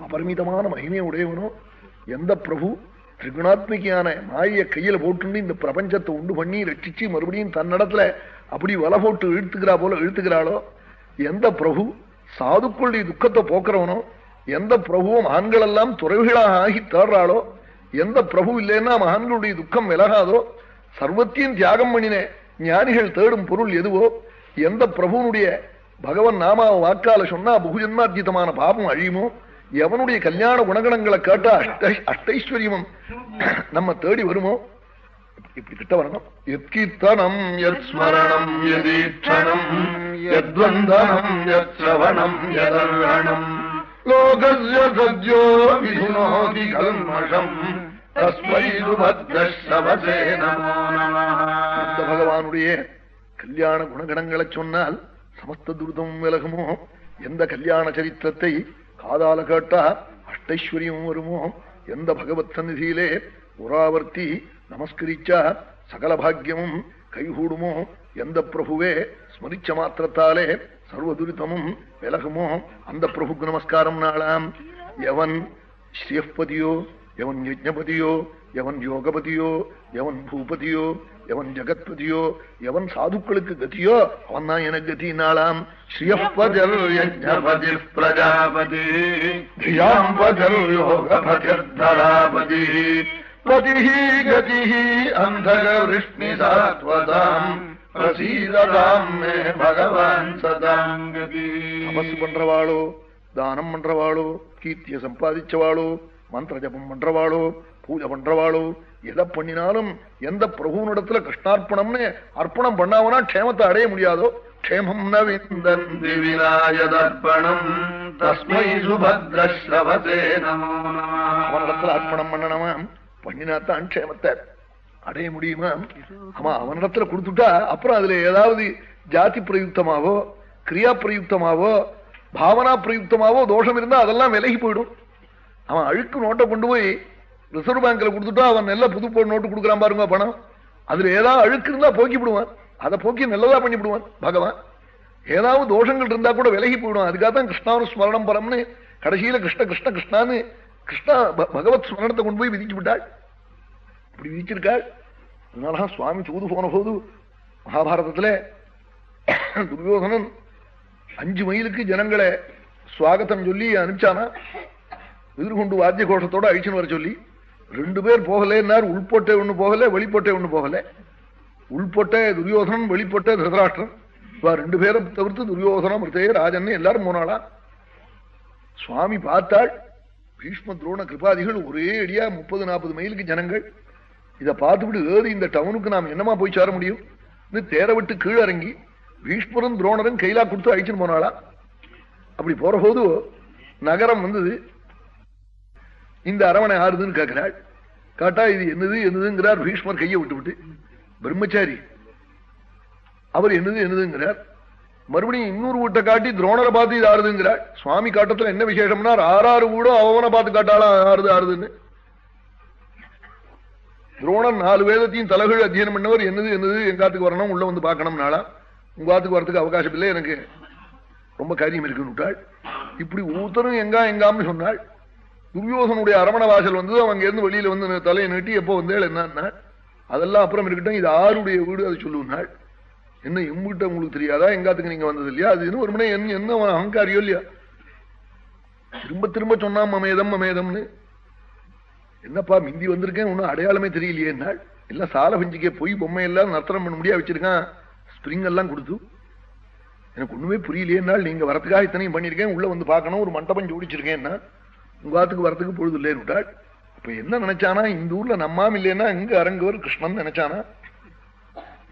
அபரிமிதமான மகிமையை உடையவனோ எந்த பிரபு திரிகுணாத்மிகையான மாய கையில போட்டு இந்த பிரபஞ்சத்தை உண்டு பண்ணி ரட்சிச்சு மறுபடியும் தன்னிடத்துல அப்படி வலை போட்டு இழுத்துக்கிறா போல இழுத்துக்கிறாளோ? எந்த பிரபு சாதுக்குள்ளி துக்கத்தை போக்குறவனோ எந்த பிரபுவும் ஆண்களெல்லாம் எல்லாம் துறவிகளாக ஆகி தேடுறாளோ எந்த பிரபு இல்லைன்னா மகான்களுடைய துக்கம் விலகாதோ சர்வத்தையும் தியாகம் பண்ணினே ஞானிகள் தேடும் பொருள் எதுவோ எந்த பிரபுனுடைய பகவன் நாமா வாக்கால சொன்னா புகுஜன்மார்ஜிதமான பாபம் அழியுமோ எவனுடைய கல்யாண குணகணங்களை கேட்டா அஷ்ட அஷ்டைஸ்வரியமும் நம்ம தேடி வருமோ இப்படி திட்ட வணக்கம் எத்கீர்த்தனம் யத் ஸ்மரணம் யதீட்சணம் யத்வந்தனம் யத் சிரவணம் யதர்ணம் லோகஸ்ய சத்யோ விசுனோதி கல்மஷம். தஸ்மை பகவானுடைய கல்யாண குணகணங்களை சொன்னால் சமஸ்த விலகுமோ? எந்த கல்யாண சரித்திரத்தை காதால கேட்டா அஷ்டைஸ்வரியம் வருமோ? எந்த பகவத் சந்நிதியிலே உராவர்த்தி நமஸ்கரிச்சா சகல பாக்கியமும் கைகூடுமோ? எந்த பிரபுவே ஸ்மரிச்ச மாத்திரத்தாலே சர்வ துரிதமும் விலகுமோ? அந்த பிரபுக்கு நமஸ்காரம் நாளாம். எவன் ஸ்ரீயப்பதியோ எவன் யஜ்னபதியோ எவன் யோகபதியோ எவன் பூபதியோ எவன் ஜெகத்பதியோ எவன் சாதுக்களுக்கு கதியோ அவன் தான் எனக்கு கதி நாளாம். பிரஜாபதி. पतिर्योगपतिर्धरापतिः पतिः गतिः अन्धकवृष्णिसात्वताम् प्रसीदताम् मे भगवान् सदाम् गतिः தபசு பண்றவாளோ தானம் பண்றவாளோ கீர்த்திய சம்பாதிச்சவாளோ மந்திர ஜபம் பண்றவாளோ பூஜை பண்றவாளோ எதை பண்ணினாலும் எந்த பிரபுவனிடத்துல கிருஷ்ணார்ப்பணம்னு அர்ப்பணம் பண்ணாவனா க்ஷேமத்தை அடைய முடியாதோ க்ஷேமம் ந விந்தந்தி दिविनायदर्पणम् तस्मै सुभद्रश्रवसे नमो அவனிடத்துல नमः அர்ப்பணம் பண்ணணுமா பண்ணினாத்தான் க்ஷேமத்தை அடைய முடியுமா? ஆமா அவனிடத்துல கொடுத்துட்டா அப்புறம் அதுல ஏதாவது ஜாதி பிரயுக்தமாவோ கிரியா பிரயுக்தமாவோ பாவனா பிரயுக்தமாவோ தோஷம் இருந்தா அதெல்லாம் விலகி போயிடும். அவன் அழுக்கு நோட்டை கொண்டு போய் ரிசர்வ் பேங்க்ல கொடுத்துட்டா அவன் நல்ல புது நோட்டு கொடுக்குறான் பாருங்க பணம். அதுல ஏதாவது அழுக்கு இருந்தா போக்கி விடுவான். அதை போக்கி நல்லதா பண்ணி விடுவான் பகவான். ஏதாவது தோஷங்கள் இருந்தா கூட விலகி போயிடும். அதுக்காக தான் கிருஷ்ணாவன ஸ்மரணம் பரம்னு கடைசியில கிருஷ்ண கிருஷ்ண கிருஷ்ணான்னு கிருஷ்ணா ப- பகவத் ஸ்மரணத்தை கொண்டு போய் விதிச்சு விட்டாள். இப்படி விதிச்சிருக்காள் அதனாலதான் சுவாமி தூது போன போது மகாபாரதத்துல துரியோதனன் அஞ்சு மைலுக்கு ஜனங்களை சுவாகத்தம் சொல்லி அனுப்பிச்சானா? எதிர்கொண்டு வாத்திய கோஷத்தோட அழிச்சுன்னு வர சொல்லி. ரெண்டு பேர் போகலேன்னார் உள்போட்டே ஒண்ணு போகல வெளிப்போட்டே ஒண்ணு போகல. உள்போட்ட துரியோசனம் வெளிப்போட்ட திருதராஷ்டிரம் ரெண்டு பேரை தவிர்த்து துரியோசனம் மிருத்தையே ராஜன் எல்லாரும் போனாளா? சுவாமி பார்த்தாள். பீஷ்ம துரோண கிருபாதிகள் ஒரே அடியா முப்பது நாற்பது மைலுக்கு ஜனங்கள். இதை பார்த்துவிட்டு ஏறி இந்த டவுனுக்கு நாம் என்னமா போய் சேர முடியும்? தேர விட்டு கீழே இறங்கி பீஷ்மரும் துரோணரும் கைலா கொடுத்து அழிச்சுன்னு போனாளா? அப்படி போற போது நகரம் வந்தது. இந்த அரவணை ஆறுதுன்னு கேட்கிறாள். காட்டா இது என்னது என்னதுங்கிறார் பீஷ்மர் கையை விட்டு விட்டு பிரம்மச்சாரி அவர் என்னது என்னதுங்கிறார். மறுபடியும் இன்னொரு வீட்டை காட்டி துரோணரை பார்த்து இது ஆறுதுங்கிறார் சுவாமி காட்டத்துல என்ன விசேஷம்னா ஆறாறு கூட அவனை பார்த்து காட்டாளா ஆறுது ஆறுதுன்னு. துரோணன் நாலு வேதத்தையும் தலைகள் அத்தியனம் பண்ணவர் என்னது என்னது எங்காத்துக்கு வரணும் உள்ள வந்து பார்க்கணும்னாலா உங்க ஆத்துக்கு வரத்துக்கு அவகாசம் இல்லை எனக்கு ரொம்ப காரியம் இருக்குன்னு விட்டாள். இப்படி ஊத்தரும் எங்கா எங்காம்னு சொன்னாள். துரியோசனுடைய அரமண வாசல் வந்து அவங்க இருந்து வெளியில வந்து தலையை நீட்டி எப்போ வந்தேள் என்னன்னா அதெல்லாம் அப்புறம் இருக்கட்டும் இது ஆருடைய வீடு அதை சொல்லுவாள் என்ன எம்பிட்ட உங்களுக்கு தெரியாதா? எங்காத்துக்கு நீங்க வந்தது இல்லையா? அது இன்னும் ஒரு மணி என்ன என்ன அகங்காரியோ இல்லையா? திரும்ப திரும்ப சொன்னா மமேதம் மமேதம்னு. என்னப்பா மிந்தி வந்திருக்கேன் ஒன்னும் அடையாளமே தெரியலையே என்னால் எல்லாம் சால பஞ்சிக்க போய் பொம்மை எல்லாம் நர்த்தனம் பண்ண முடியா வச்சிருக்கான். ஸ்பிரிங் எல்லாம் கொடுத்து. எனக்கு ஒண்ணுமே புரியலையேனால் நீங்க வரத்துக்காக இத்தனையும் பண்ணியிருக்கேன். உள்ள வந்து பார்க்கணும் ஒரு மண்டபம் ஜோடிச்சிருக்கேன் உங்க ஆத்துக்கு வரத்துக்கு பொழுது இல்லைன்னு விட்டாள் இப்ப என்ன நினைச்சானா? இந்த ஊர்ல நம்மாம் இல்லைன்னா இங்க அரங்குவர் கிருஷ்ணன் நினைச்சானா?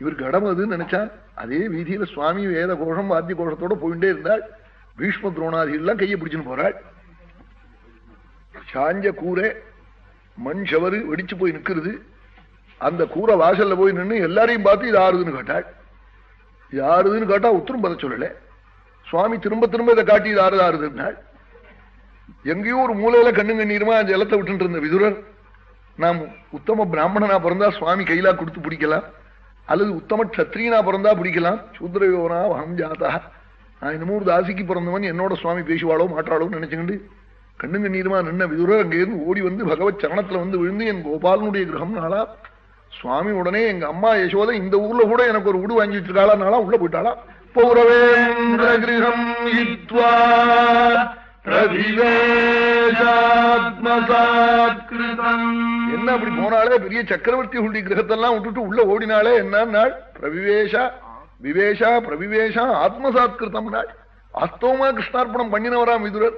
இவருக்கு கடம் அதுன்னு நினைச்சா அதே வீதியில சுவாமி வேத கோஷம் வாத்திய கோஷத்தோட போயிட்டே இருந்தாள் பீஷ்ம துரோணாதிகள்லாம் கையை பிடிச்சுன்னு போறாள். சாஞ்ச கூரை மண் சவறு வெடிச்சு போய் நிக்கிறது அந்த கூரை வாசல்ல போய் நின்று எல்லாரையும் பார்த்து இது ஆறுதுன்னு கேட்டாள். இது ஆறுதுன்னு கேட்டா உத்தரம் பத சொல்லல. சுவாமி திரும்ப திரும்ப இதை காட்டி இது ஆறுது ஆறுதுன்னாள் எங்கேயோ ஒரு மூலையில கண்ணு கண்ணீருமா ஜலத்தை விட்டுட்டு இருந்த விதுரர் நாம் உத்தம பிராமணனா பிறந்தா சுவாமி கையிலா கொடுத்து பிடிக்கலாம். அல்லது உத்தம கத்திரியனா பிறந்தா பிடிக்கலாம். சூத்ரயோனா வகம் ஜாதா. நான் இன்னமும் ஒரு தாசிக்கு பிறந்தவன் என்னோட சுவாமி பேசுவாளோ மாற்றாளோ நினைச்சுக்கிண்டு கண்ணு கண்ணீருமா நின்ன விதுரர் அங்கேருந்து ஓடி வந்து பகவத் சரணத்துல வந்து விழுந்து என் கோபாலனுடைய கிரகம் நாளா. சுவாமி உடனே எங்க அம்மா யசோதை இந்த ஊர்ல கூட எனக்கு ஒரு வீடு வாங்கி வச்சிருக்காளா நாளா உள்ள போயிட்டாளா. பௌரவேந்திர கிரகம் என்ன அப்படி போனாலே பெரிய சக்கரவர்த்தி உண்டி கிரகத்தெல்லாம் விட்டுட்டு உள்ள ஓடினாலே என்ன நாள்? பிரவிவேஷா விவேஷா பிரவிவேஷா ஆத்மசாத்கிருத்தம் நாள். அஸ்தவமா கிருஷ்ணார்ப்பணம் பண்ணினவராம் விதுரர்.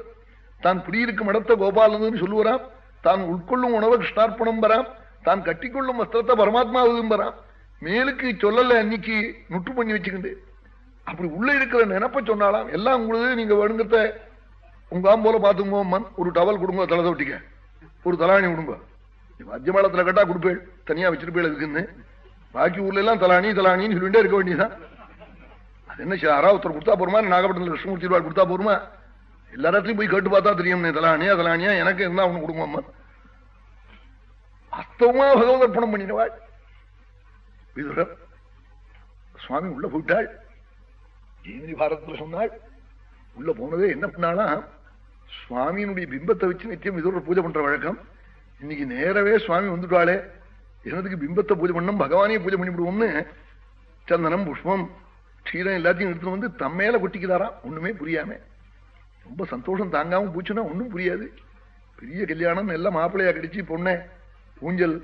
தான் குடியிருக்கும் இடத்த கோபாலன்னு சொல்லுவராம். தான் உட்கொள்ளும் உணவை கிருஷ்ணார்ப்பணம் வராம். தான் கட்டிக்கொள்ளும் வஸ்திரத்தை பரமாத்மா வராம். மேலுக்கு சொல்லல அன்னைக்கு நுட்டு பண்ணி வச்சுக்கிண்டு அப்படி உள்ள இருக்கிற நினைப்ப சொன்னாலாம் எல்லாம் உங்களுக்கு நீங்க வேணுங்கிறத உங்க போல பாத்துங்க அம்மன். ஒரு டவல் கொடுங்க தலை தொட்டிக்க. ஒரு தலாணி கொடுங்க மத்தியமாளத்துல கட்டா கொடுப்பேள். தனியா வச்சிருப்பேள் அதுக்குன்னு. பாக்கி ஊர்ல எல்லாம் தலாணி தலாணின்னு சொல்லிட்டே இருக்க வேண்டியதான் அது என்ன யாராவது கொடுத்தா போருமா? நாகப்பட்டினம் கிருஷ்ணமூர்த்தி ரூபாய் கொடுத்தா போருமா? எல்லா இடத்துலயும் போய் கேட்டு பார்த்தா தெரியும். தலானியா தலானியா எனக்கு இருந்தா அவனு கொடுங்க அம்மன். அஸ்தவமா பகவத் அர்ப்பணம் பண்ணிடுவாள். விதுரர் சுவாமி உள்ள போயிட்டாள். ஜீவனி பாரதத்துல சொன்னாள். உள்ள போனதே என்ன பண்ணாலும் சுவாமியினுடைய பிம்பத்தை வச்சு நித்தியம் விதுரர் பூஜை பண்ற வழக்கம். இன்னைக்கு நேரவே சுவாமி வந்துட்டாளே. என்னதுக்கு பிம்பத்தை பூஜை பண்ணும் பகவானே பூஜை பண்ணிவிடுவோம்னு சந்தனம் புஷ்பம் க்ஷீரம் எல்லாத்தையும் எடுத்துட்டு வந்து தம்மேல கொட்டிக்கிறாராம். ஒண்ணுமே புரியாம. ரொம்ப சந்தோஷம் தாங்காம பூச்சுன்னா ஒண்ணும் புரியாது. பெரிய கல்யாணம் எல்லாம் மாப்பிள்ளையா கடிச்சு பொண்ணை ஊஞ்சல்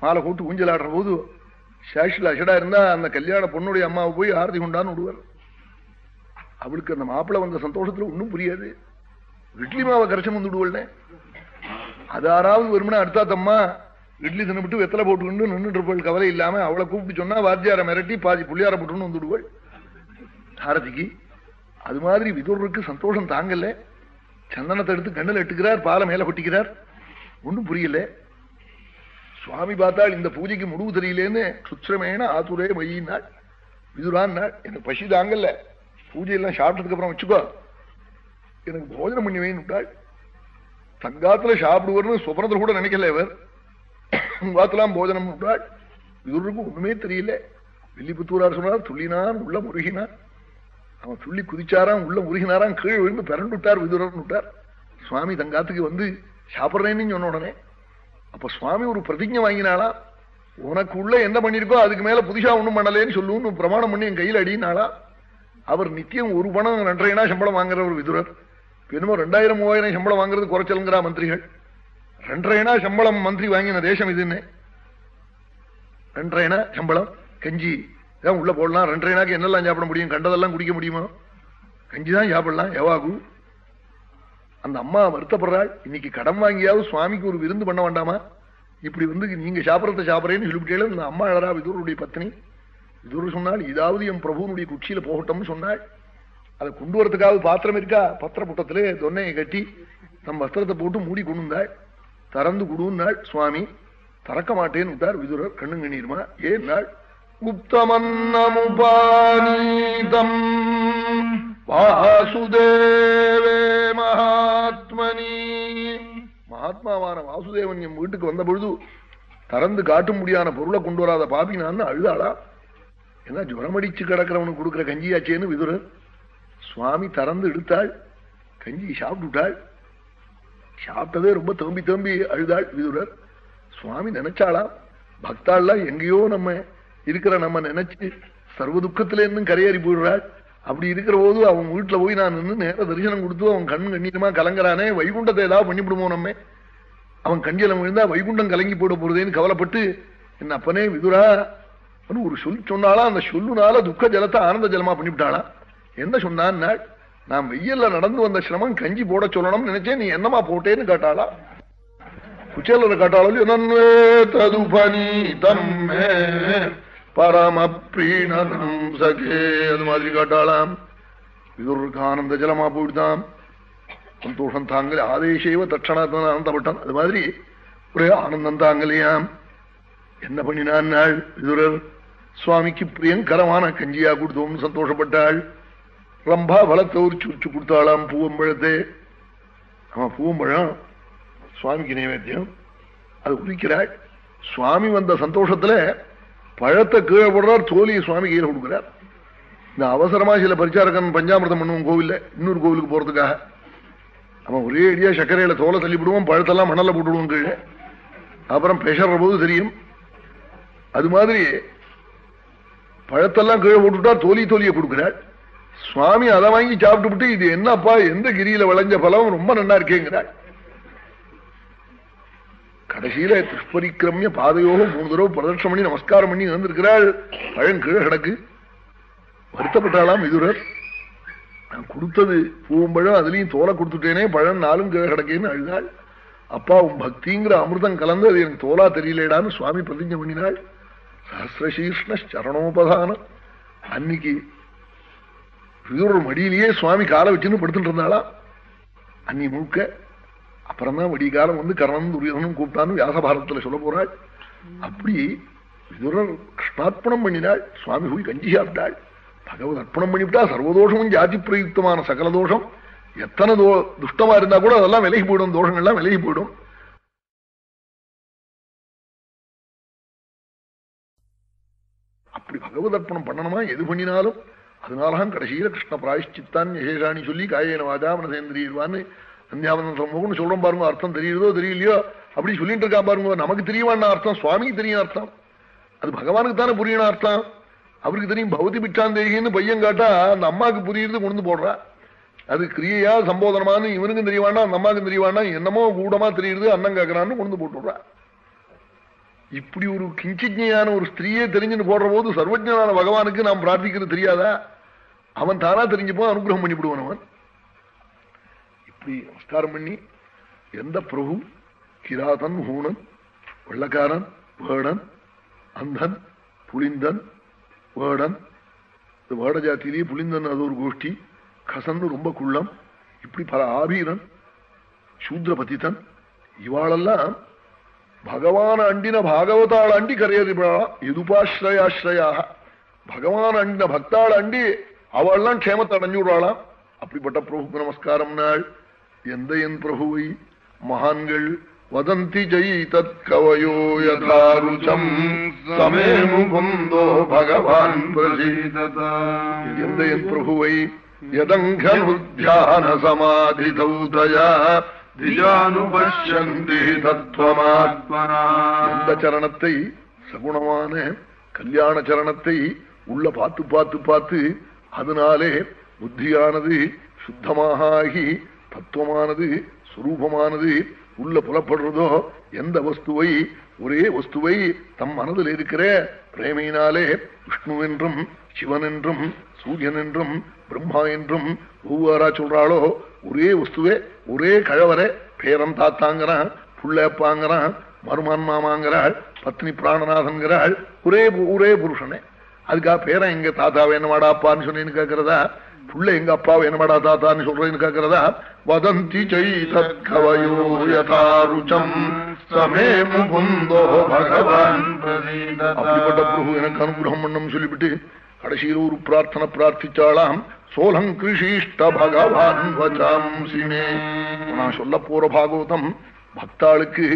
மாலை கூட்டு ஊஞ்சல் ஆடுற போது சேஷில் அஷடா இருந்தா அந்த கல்யாண பொண்ணுடைய அம்மாவை போய் ஆரத்தி கொண்டான்னு விடுவார். அவளுக்கு அந்த மாப்பிள்ள வந்த சந்தோஷத்துல ஒன்றும் புரியாது. இட்லி மாவை கரைச்சம் வந்துடுவோல்ல அது ஆறாவது ஒரு அடுத்தா தம்மா இட்லி தின்னுபிட்டு வெத்தலை போட்டுக்கிட்டு நின்றுட்டு இருப்பாள் கவலை இல்லாம அவளை கூப்பிட்டு சொன்னா வாத்தியார மிரட்டி பாதி புள்ளியார போட்டுன்னு வந்து விடுவாள். அது மாதிரி விதுருக்கு சந்தோஷம் தாங்கல. சந்தனத்தை எடுத்து கண்ணில் எட்டுக்கிறார் பாலை மேல கொட்டிக்கிறார். ஒன்றும் புரியல. சுவாமி பார்த்தால் இந்த பூஜைக்கு முடிவு தெரியலேன்னு சுத்திரமேன ஆத்துரே மையினாள். விதுரான் நாள். எனக்கு பசி தாங்கல்ல பூஜையெல்லாம் சாப்பிட்டதுக்கு அப்புறம் வச்சுக்கோ. எனக்கு போஜனம் பண்ணி வைன்னுட்டாள் தங்காத்துல சாப்பிடுவார்னு சுபனத்தில் கூட நினைக்கல இவர். உங்காத்தலாம் போஜனம் விட்டாள். இவருக்கு ஒண்ணுமே தெரியல. வில்லிபுத்தூரார் சொன்னார் துள்ளினான் உள்ள முருகினான். அவன் துள்ளி குதிச்சாராம் உள்ள முருகினாராம் கீழே விழுந்து பிறண்டு விட்டார் விதுரன் விட்டார். சுவாமி தங்காத்துக்கு வந்து சாப்பிட்றேன்னு சொன்ன உடனே அப்ப சுவாமி ஒரு பிரதிஜை வாங்கினாளா? உனக்கு உள்ள என்ன பண்ணிருக்கோ அதுக்கு மேல புதுசா ஒண்ணும் பண்ணலேன்னு சொல்லுன்னு பிரமாணம் பண்ணி என் கையில் அடினாளா? அவர் நித்தியம் ஒரு பணம் ரெண்டரைனா சம்பளம் வாங்குறவர் விதுரர். என்னமோ ரெண்டாயிரம் மூவாயிரம் சம்பளம் வாங்குறது குறைச்சலுங்கிறா மந்திரிகள். ரெண்டரைனா சம்பளம் மந்திரி வாங்கின தேசம் இதுன்னு. ரெண்டரைனா சம்பளம் கஞ்சி. தான் உள்ள போடலாம். ரெண்டரைனாக்கு என்னெல்லாம் சாப்பிட முடியும்? கண்டதெல்லாம் குடிக்க முடியுமா? கஞ்சி தான் சாப்பிடலாம். எவாகு? அந்த அம்மா வருத்தப்படுறாள். இன்னைக்கு கடன் வாங்கியாவது சுவாமிக்கு ஒரு விருந்து பண்ண வேண்டாமா? இப்படி வந்து நீங்க சாப்பிடறத சாப்பிட்றேன்னு சொல்லிவிட்டேன் இந்த அம்மா அழறா விதூருடைய பத்னி. விதூர் சொன்னால் இதாவது என் பிரபுனுடைய குச்சியில போகட்டும்னு சொன்னாள். அதை கொண்டு வரதுக்காவது பாத்திரம் இருக்கா? பத்திர புட்டத்திலே தொன்னையை கட்டி நம்ம வஸ்திரத்தை போட்டு மூடி கொண்டுந்தாள். திறந்து கொடுன்னாள் சுவாமி திறக்க மாட்டேன்னு விட்டார் விதுரர். கண்ணு கண்ணீருமா ஏன் நாள் குப்தமன்னமுபானீதம் வாசுதேவே மகாத்மனி. மகாத்மாவான வாசுதேவன் என் வீட்டுக்கு வந்த பொழுது திறந்து காட்டும் முடியான பொருளை கொண்டு வராத பாபி நான் அழுதாளா ஏன்னா ஜுரமடிச்சு கிடக்கிறவனுக்கு கொடுக்குற கஞ்சியாச்சேன்னு விதுரர். சுவாமி திறந்து எடுத்தாள் கஞ்சி சாப்பிட்டுட்டாள். சாப்பிட்டதே ரொம்ப தேம்பி தேம்பி அழுதாள் விதுரர். சுவாமி நினைச்சாளா பக்தாள்லாம் எங்கேயோ நம்ம இருக்கிற நம்ம நினைச்சு சர்வ துக்கத்துல இருந்தும் கரையேறி போயிடுறாள். அப்படி இருக்கிற போது அவன் வீட்டுல போய் நான் நின்று நேர தரிசனம் கொடுத்து அவன் கண் கண்ணீரமா கலங்குறானே வைகுண்டத்தை ஏதாவது பண்ணிவிடுமோ நம்ம? அவன் கண்ணியலம் விழுந்தா வைகுண்டம் கலங்கி போட போறதேன்னு கவலைப்பட்டு என்ன அப்பனே விதுரா? ஒரு சொல் சொன்னாலும் அந்த சொல்லுனால துக்க ஜலத்தை ஆனந்த ஜலமா பண்ணிவிட்டாளா என்ன சொன்னான்? நான் வெயில்ல நடந்து வந்த சிரமம் கஞ்சி போட சொல்லணும்னு நினைச்சேன். நீ என்னமா போட்டேன்னு கேட்டாளா? குச்சேலரை காட்டாளோ? நன்வே ததுபனீதம் சகே. அது மாதிரி காட்டாளாம். விதுருக்கு ஆனந்த ஜலமா போயிட்டான் சந்தோஷம் தாங்கல ஆதேஷேவ தட்சணாத்தான் ஆனந்தப்பட்டான் அது மாதிரி ஒரே ஆனந்தம் தாங்கலையாம். என்ன பண்ணினான் நாள்? விதுரர் சுவாமிக்கு பிரியங்கரமான கஞ்சியா கொடுத்தோம்னு சந்தோஷப்பட்டாள். ரம்பா வளத்தை உரிச்சு உரிச்சு கொடுத்தாளாம் பூவம்பழத்தை. ஆமா பூவம்பழம் சுவாமிக்கு நைவேத்தியம். அது உரிக்கிறாள். சுவாமி வந்த சந்தோஷத்துல பழத்தை கீழே போடுறார் தோலியை சுவாமி கீழே கொடுக்கிறார். இந்த அவசரமா சில பரிச்சாரகன் பஞ்சாமிரதம் பண்ணுவோம் கோவில்ல இன்னொரு கோவிலுக்கு போறதுக்காக. அவன் ஒரே அடியா சர்க்கரையில தோலை தள்ளிவிடுவோம் பழத்தெல்லாம் மணல்ல போட்டுடுவோம் கீழே. அப்புறம் பேசுற போது தெரியும். அது மாதிரி பழத்தெல்லாம் கீழே போட்டுட்டா தோலி தோலியை கொடுக்கிறாள். சுவாமி அதை வாங்கி சாப்பிட்டு இது என்னப்பா எந்த கிரியில விளைஞ்ச பலம் ரொம்ப நல்லா இருக்கேங்கிறாள் கடைசியில துஷ்பரிக்கிரமிய பாதையோகம் மூணு தடவை பிரதட்சம் பண்ணி நமஸ்காரம் பண்ணி வந்திருக்கிறாள் பழங்கீழ கிடக்கு. வருத்தப்பட்டாலாம் விதுரர். நான் கொடுத்தது பூவம்பழம் அதுலயும் தோலை கொடுத்துட்டேனே பழம் நாளும் கீழே கிடக்கேன்னு அழுதாள். அப்பா உன் பக்திங்கிற அமிர்தம் கலந்து அது எனக்கு தோலா தெரியலடான்னு சுவாமி பிரதிஞ்சை பண்ணினாள். சஹசிரசீர்ஷ்ண சரணோபதானம். அன்னைக்கு விதுரர் மடியிலேயே சுவாமி காலை வச்சுன்னு படுத்துட்டு இருந்தாளா? அன்னி முழுக்க அப்புறம் தான் காலம் வந்து கர்ணன் துரியோதனும் கூப்பிட்டான்னு வியாசபாரத்துல சொல்ல போறாள். அப்படி விதுரர் கிருஷ்ணார்ப்பணம் பண்ணினாள். சுவாமி போய் கஞ்சி சாப்பிட்டாள். பகவத் அர்ப்பணம் பண்ணிவிட்டா சர்வதோஷமும் ஜாதி பிரயுக்தமான சகல தோஷம். எத்தனை தோ துஷ்டமா இருந்தா கூட அதெல்லாம் விலகி போயிடும். தோஷங்கள்லாம் விலகி போயிடும். அப்படி பகவத் அர்ப்பணம் பண்ணணுமா? எது பண்ணினாலும் அதனாலதான் கடைசியில கிருஷ்ண பிராயஷ்சித்தான் யசேஷாணி சொல்லி காயேன வாஜா மனசேந்திரியிருவான்னு சந்தியாவந்தம் சமூகம்னு சொல்றோம் பாருங்க. அர்த்தம் தெரியுதோ தெரியலையோ? அப்படி சொல்லிட்டு இருக்கா பாருங்க. நமக்கு தெரியவான அர்த்தம் சுவாமிக்கு தெரியும் அர்த்தம். அது பகவானுக்கு தானே புரியணும் அர்த்தம். அவருக்கு தெரியும் பௌதி பிச்சாந்தேகின்னு பையன் காட்டா அந்த அம்மாவுக்கு புரியுறது கொண்டு போடுறா. அது கிரியையா சம்போதனமானு இவனுக்கும் தெரியவானா அந்த அம்மாவுக்கும் தெரியவானா என்னமோ கூடமா தெரியுது அண்ணன் கேட்கறான்னு கொண்டு போட்டுடுறா இப்படி ஒரு கிஞ்சிஜையான ஒரு ஸ்திரீயே தெரிஞ்சுன்னு போடுற போது சர்வஜனான பகவானுக்கு நாம் பிரார்த்திக்கிறது தெரியாதா? அவன் தானா தெரிஞ்சுப்போ அனுகிரகம் பண்ணிவிடுவான் அவன். இப்படி நமஸ்காரம் பண்ணி எந்த பிரபு கிராதன் ஹூணன் வெள்ளக்காரன் வேடன் அந்தன் புளிந்தன் வேடன். இந்த வேட ஜாத்தியிலேயே புளிந்தன் அது ஒரு கோஷ்டி கசன்னு ரொம்ப குள்ளம் இப்படி பல ஆபீரன் சூத்ரபதித்தன் இவாளெல்லாம் பகவான் அண்டின பாகவதாள் அண்டி கரையறிபா எதுபாஸ்ரயாஸ்ரயாக பகவான் அண்டின பக்தாள் அண்டி அவள்லாம் க்ஷேமத்தை அடைஞ்சு விடுறாளாம் அப்படிப்பட்ட பிரபுக்கு நமஸ்காரம் நாள் எந்த என் பிரபுவை மகான்கள் வதந்தி ஜெய் தத் கவயோ யதாருச்சம் சமே முகுந்தோ பகவான் பிரசீததா எந்த என் பிரபுவை யதங்கனுத்தியான சமாதி தௌதயா திஜானுபஷ்யந்தி தத்துவமாத்மனா எந்த சரணத்தை சகுணமான கல்யாண சரணத்தை உள்ள பார்த்து பார்த்து பார்த்து அதனாலே புத்தியானது சுத்தமாக ஆகி தத்துவமானது சுரூபமானது உள்ள புலப்படுறதோ எந்த வஸ்துவை ஒரே வஸ்துவை தம் மனதில் இருக்கிற பிரேமையினாலே விஷ்ணுவென்றும் சிவன் என்றும் சூரியன் என்றும் பிரம்மா என்றும் ஒவ்வொருவரா சொல்றாளோ ஒரே வஸ்துவே ஒரே கழவரை பேரம் தாத்தாங்கிறான் புள்ளப்பாங்கிறான் மருமான் மாமாங்கிறாள் பத்னி பிராணநாதன்கிறாள் ஒரே ஒரே புருஷனே. அதுக்காக பேரன் எங்க தாத்தாவை என்னமாடா அப்பான்னு சொன்னேன்னு கேட்கறதா புள்ள எங்க அப்பாவை என்னமாடா தாத்தான்னு சொல்றேன்னு கேட்கறதா வதந்தி செய்தாருச்சம் சமே முகுந்தோ பகவான் அப்படிப்பட்ட பிரபு எனக்கு அனுகிரகம் பண்ணும் சொல்லிவிட்டு கடைசியில் ஒரு பிரார்த்தனை பிரார்த்திச்சாலாம் சோலம் கிருஷிஷ்ட பகவான் வச்சாம்சிமே நான் சொல்ல போற பாகவதம் பக்தாளுக்கு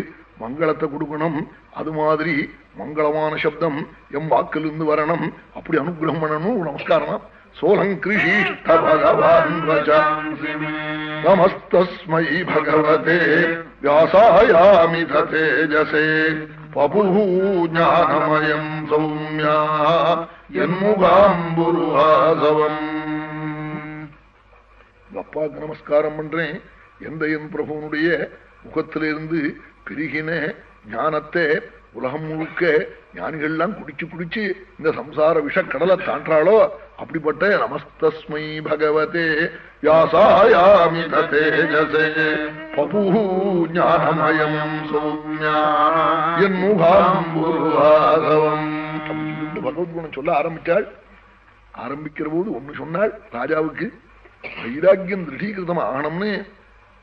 மங்களத்தை கொடுக்கணும். அது மாதிரி மங்களமான சப்தம் எம் வாக்கிலிருந்து வரணும். அப்படி அனுகிரகம் பண்ணணும். நமஸ்காரம். சோலங்கிருஷீஷ்ட பகவான் நமஸ்தஸ்மை பகவதே. வியாசாயாமி தேஜசே. பபு ஞானமயம் சௌமியா என்முகாம்புருஹாசவம் அப்பாவுக்கு நமஸ்காரம் பண்றேன் எந்த என் பிரபுவனுடைய முகத்திலிருந்து பெருகின ஞானத்தை உலகம் முழுக்க ஞானிகள்லாம் குடிச்சு குடிச்சு இந்த சம்சார விஷக்கடலை தாண்டாளோ அப்படிப்பட்ட நமஸ்தஸ்மை பகவதே யாசாயாமி தேஜசே பபு ஞானமயம் சௌமியா என் முகாம்புருவாதவம் பகவத்குணம் சொல்ல ஆரம்பிச்சாள் ஆரம்பிக்கிற போது ஒண்ணு சொன்னாள் ராஜாவுக்கு வைராக்கியம் திருடீகிருதம் ஆகணும்னு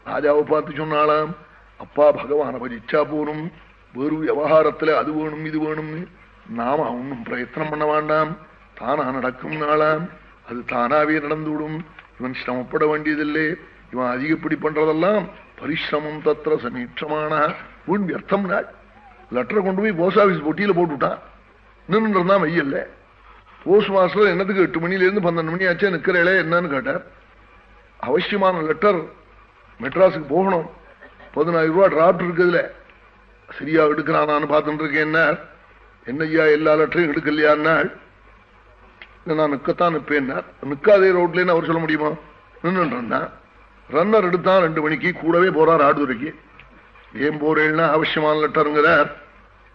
ராஜாவை பார்த்து சொன்னாலாம் அப்பா பகவான பஜிச்சா போகணும் வேறு விவகாரத்துல அது வேணும் இது வேணும்னு நாம ஒன்னும் பிரயத்தனம் பண்ண வேண்டாம். தானா நடக்கும் நாளாம். அது தானாவே நடந்துவிடும். இவன் சிரமப்பட வேண்டியதில்லை. இவன் அதிகப்படி பண்றதெல்லாம் பரிசிரமம் தத்திர சமீட்சமான. வீண் வியர்த்தம் நாள். லெட்டரை கொண்டு போய் போஸ்ட் ஆபீஸ் பொட்டியில போட்டுவிட்டான் நின்றுதான் மையல்ல. போஸ்ட் மாஸ்டர் என்னத்துக்கு எட்டு மணில இருந்து பன்னெண்டு மணி ஆச்சே நிக்கிறேளே என்னன்னு கேட்டார். அவசியமான லெட்டர் மெட்ராஸுக்கு போகணும். பதினாயிரம் ரூபாய் டிராப்ட் இருக்குதுல. சரியா எடுக்கிறானான்னு பார்த்துட்டு இருக்கேன் என்ன? என்னையா எல்லா லெட்டரையும் எடுக்கலையான்னாள் நான் நிக்கத்தான் நிப்பேன் நிக்காதே ரோட்லேன்னு அவர் சொல்ல முடியுமா? நின்றுன்றா ரன்னர் எடுத்தான் ரெண்டு மணிக்கு கூடவே போறார் ஆடுதுறைக்கு. ஏன் போறேன்னா அவசியமான லெட்டருங்கிறார்.